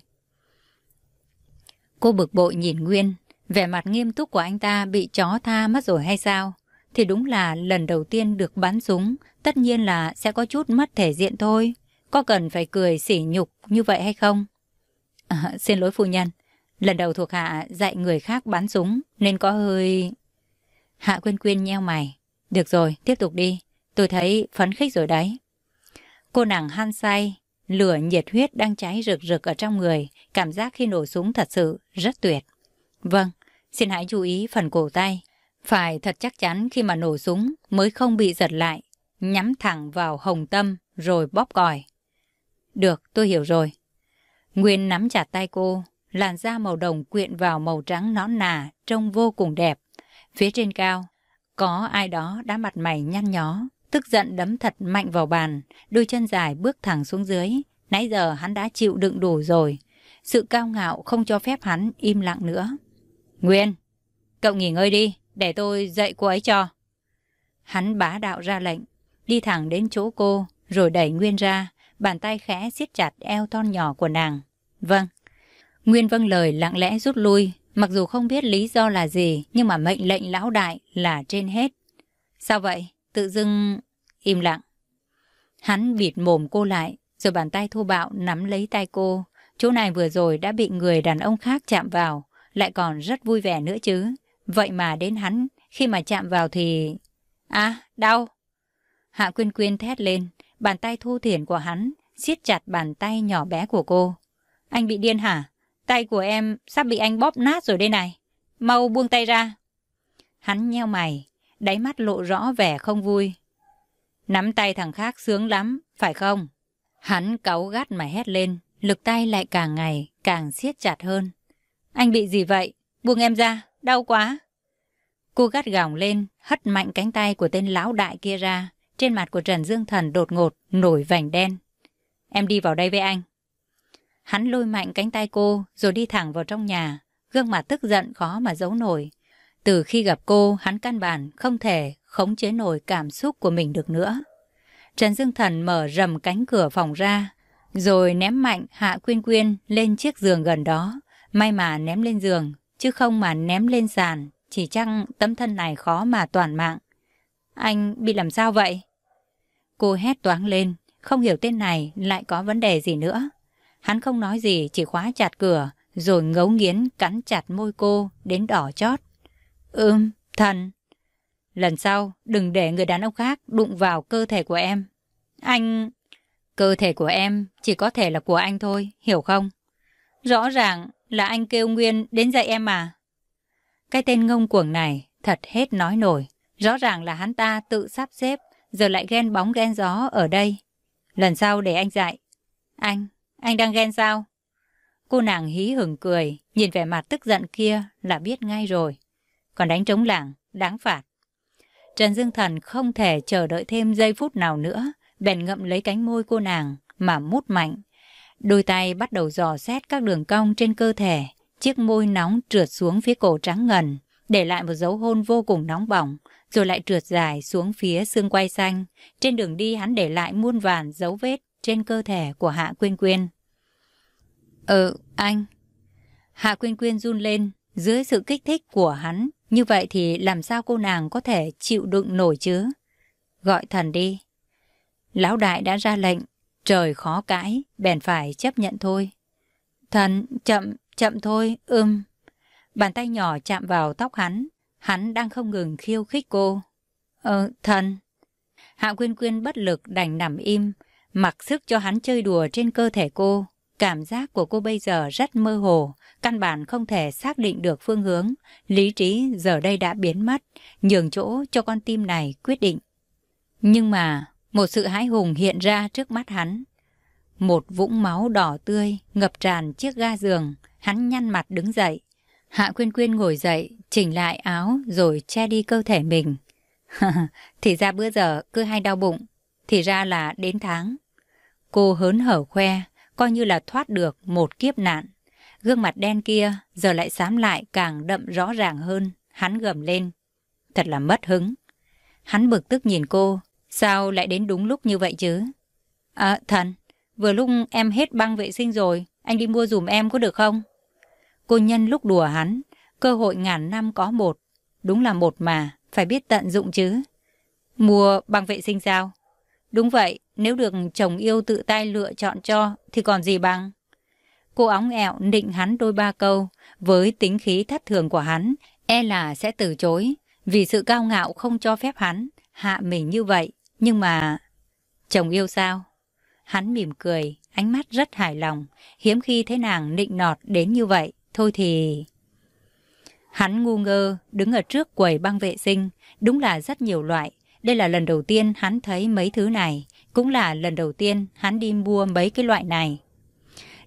Cô bực bội nhìn Nguyên, vẻ mặt nghiêm túc của anh ta bị chó tha mất rồi hay sao? Thì đúng là lần đầu tiên được bắn súng, tất nhiên là sẽ có chút mất thể diện thôi. Có cần phải cười sỉ nhục như vậy hay không? À, xin lỗi phu nhân, lần đầu thuộc hạ dạy người khác bắn súng nên có hơi... Hạ Quyên Quyên nheo mày. Được rồi, tiếp tục đi. Tôi thấy phấn khích rồi đấy. Cô nàng han say, lửa nhiệt huyết đang cháy rực rực ở trong người, cảm giác khi nổ súng thật sự rất tuyệt. Vâng, xin hãy chú ý phần cổ tay. Phải thật chắc chắn khi mà nổ súng mới không bị giật lại, nhắm thẳng vào hồng tâm rồi bóp còi. Được, tôi hiểu rồi. Nguyên nắm chặt tay cô, làn da màu đồng quyện vào màu trắng nõn nà, trông vô cùng đẹp. Phía trên cao, có ai đó đã mặt mày nhăn nhó, tức giận đấm thật mạnh vào bàn, đôi chân dài bước thẳng xuống dưới. Nãy giờ hắn đã chịu đựng đủ rồi. Sự cao ngạo không cho phép hắn im lặng nữa. Nguyên, cậu nghỉ ngơi đi, để tôi dạy cô ấy cho. Hắn bá đạo ra lệnh, đi thẳng đến chỗ cô, rồi đẩy Nguyên ra, bàn tay khẽ siết chặt eo thon nhỏ của nàng. Vâng. Nguyên vâng lời lặng lẽ rút lui, mặc dù không biết lý do là gì, nhưng mà mệnh lệnh lão đại là trên hết. Sao vậy? Tự dưng... Im lặng. Hắn bịt mồm cô lại, rồi bàn tay thô bạo nắm lấy tay cô. Chỗ này vừa rồi đã bị người đàn ông khác chạm vào, lại còn rất vui vẻ nữa chứ. Vậy mà đến hắn, khi mà chạm vào thì... À, đau. Hạ Quyên Quyên thét lên, bàn tay thu thiển của hắn siết chặt bàn tay nhỏ bé của cô. Anh bị điên hả? Tay của em sắp bị anh bóp nát rồi đây này. Mau buông tay ra. Hắn nheo mày, đáy mắt lộ rõ vẻ không vui. Nắm tay thằng khác sướng lắm, phải không? Hắn cáu gắt mà hét lên, lực tay lại càng ngày càng siết chặt hơn. Anh bị gì vậy? Buông em ra, đau quá. Cô gắt gỏng lên, hất mạnh cánh tay của tên lão đại kia ra. Trên mặt của Trần Dương Thần đột ngột, nổi vành đen. Em đi vào đây với anh. Hắn lôi mạnh cánh tay cô, rồi đi thẳng vào trong nhà. Gương mặt tức giận khó mà giấu nổi. Từ khi gặp cô, hắn căn bản không thể khống chế nổi cảm xúc của mình được nữa. Trần Dương Thần mở rầm cánh cửa phòng ra, rồi ném mạnh Hạ Quyên Quyên lên chiếc giường gần đó. May mà ném lên giường, chứ không mà ném lên sàn, chỉ chăng tấm thân này khó mà toàn mạng. Anh bị làm sao vậy? Cô hét toáng lên, không hiểu tên này lại có vấn đề gì nữa. Hắn không nói gì, chỉ khóa chặt cửa, rồi ngấu nghiến cắn chặt môi cô đến đỏ chót. Ừm, thần. Lần sau, đừng để người đàn ông khác đụng vào cơ thể của em. Anh... Cơ thể của em chỉ có thể là của anh thôi, hiểu không? Rõ ràng là anh kêu Nguyên đến dạy em mà. Cái tên ngông cuồng này thật hết nói nổi. Rõ ràng là hắn ta tự sắp xếp, giờ lại ghen bóng ghen gió ở đây. Lần sau để anh dạy. Anh, anh đang ghen sao? Cô nàng hí hửng cười, nhìn vẻ mặt tức giận kia là biết ngay rồi. Còn đánh trống lảng, đáng phạt. Trần Dương Thần không thể chờ đợi thêm giây phút nào nữa, bèn ngậm lấy cánh môi cô nàng mà mút mạnh. Đôi tay bắt đầu dò xét các đường cong trên cơ thể, chiếc môi nóng trượt xuống phía cổ trắng ngần, để lại một dấu hôn vô cùng nóng bỏng, rồi lại trượt dài xuống phía xương quay xanh. Trên đường đi hắn để lại muôn vàn dấu vết trên cơ thể của Hạ Quyên Quyên. Ừ, anh. Hạ Quyên Quyên run lên dưới sự kích thích của hắn. Như vậy thì làm sao cô nàng có thể chịu đựng nổi chứ? Gọi thần đi. Lão đại đã ra lệnh. Trời khó cãi, bèn phải chấp nhận thôi. Thần, chậm, chậm thôi, ưm. Bàn tay nhỏ chạm vào tóc hắn, hắn đang không ngừng khiêu khích cô. Ờ, thần. Hạ Quyên Quyên bất lực đành nằm im, mặc sức cho hắn chơi đùa trên cơ thể cô. Cảm giác của cô bây giờ rất mơ hồ, căn bản không thể xác định được phương hướng. Lý trí giờ đây đã biến mất, nhường chỗ cho con tim này quyết định. Nhưng mà, một sự hãi hùng hiện ra trước mắt hắn. Một vũng máu đỏ tươi ngập tràn chiếc ga giường, hắn nhăn mặt đứng dậy. Hạ Quyên Quyên ngồi dậy, chỉnh lại áo rồi che đi cơ thể mình. *laughs* thì ra bữa giờ cứ hay đau bụng, thì ra là đến tháng. Cô hớn hở khoe, coi như là thoát được một kiếp nạn. Gương mặt đen kia giờ lại xám lại càng đậm rõ ràng hơn, hắn gầm lên. Thật là mất hứng. Hắn bực tức nhìn cô, sao lại đến đúng lúc như vậy chứ? À, thần, vừa lúc em hết băng vệ sinh rồi, anh đi mua dùm em có được không? Cô nhân lúc đùa hắn, cơ hội ngàn năm có một. Đúng là một mà, phải biết tận dụng chứ. Mua băng vệ sinh sao? Đúng vậy, nếu được chồng yêu tự tay lựa chọn cho thì còn gì bằng. Cô óng ẹo định hắn đôi ba câu, với tính khí thất thường của hắn, e là sẽ từ chối, vì sự cao ngạo không cho phép hắn hạ mình như vậy. Nhưng mà... Chồng yêu sao? Hắn mỉm cười, ánh mắt rất hài lòng, hiếm khi thấy nàng nịnh nọt đến như vậy. Thôi thì... Hắn ngu ngơ, đứng ở trước quầy băng vệ sinh, đúng là rất nhiều loại. Đây là lần đầu tiên hắn thấy mấy thứ này, cũng là lần đầu tiên hắn đi mua mấy cái loại này.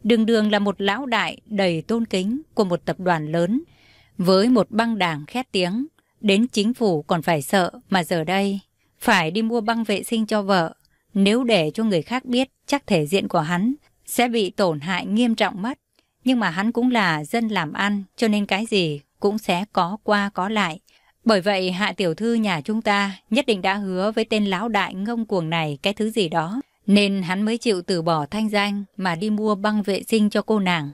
Đường đường là một lão đại đầy tôn kính của một tập đoàn lớn, với một băng đảng khét tiếng, đến chính phủ còn phải sợ mà giờ đây phải đi mua băng vệ sinh cho vợ. Nếu để cho người khác biết chắc thể diện của hắn sẽ bị tổn hại nghiêm trọng mất. Nhưng mà hắn cũng là dân làm ăn cho nên cái gì cũng sẽ có qua có lại. Bởi vậy hạ tiểu thư nhà chúng ta nhất định đã hứa với tên lão đại ngông cuồng này cái thứ gì đó. Nên hắn mới chịu từ bỏ thanh danh mà đi mua băng vệ sinh cho cô nàng.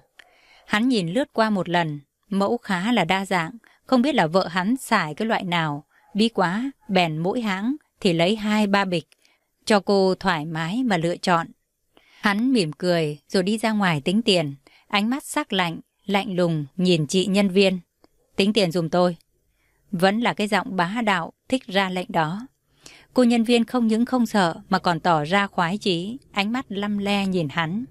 Hắn nhìn lướt qua một lần, mẫu khá là đa dạng, không biết là vợ hắn xài cái loại nào. Bí quá, bèn mỗi hãng thì lấy hai ba bịch, cho cô thoải mái mà lựa chọn. Hắn mỉm cười rồi đi ra ngoài tính tiền, ánh mắt sắc lạnh, lạnh lùng nhìn chị nhân viên. Tính tiền dùm tôi. Vẫn là cái giọng bá đạo thích ra lệnh đó. Cô nhân viên không những không sợ mà còn tỏ ra khoái chí, ánh mắt lăm le nhìn hắn.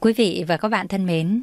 Quý vị và các bạn thân mến,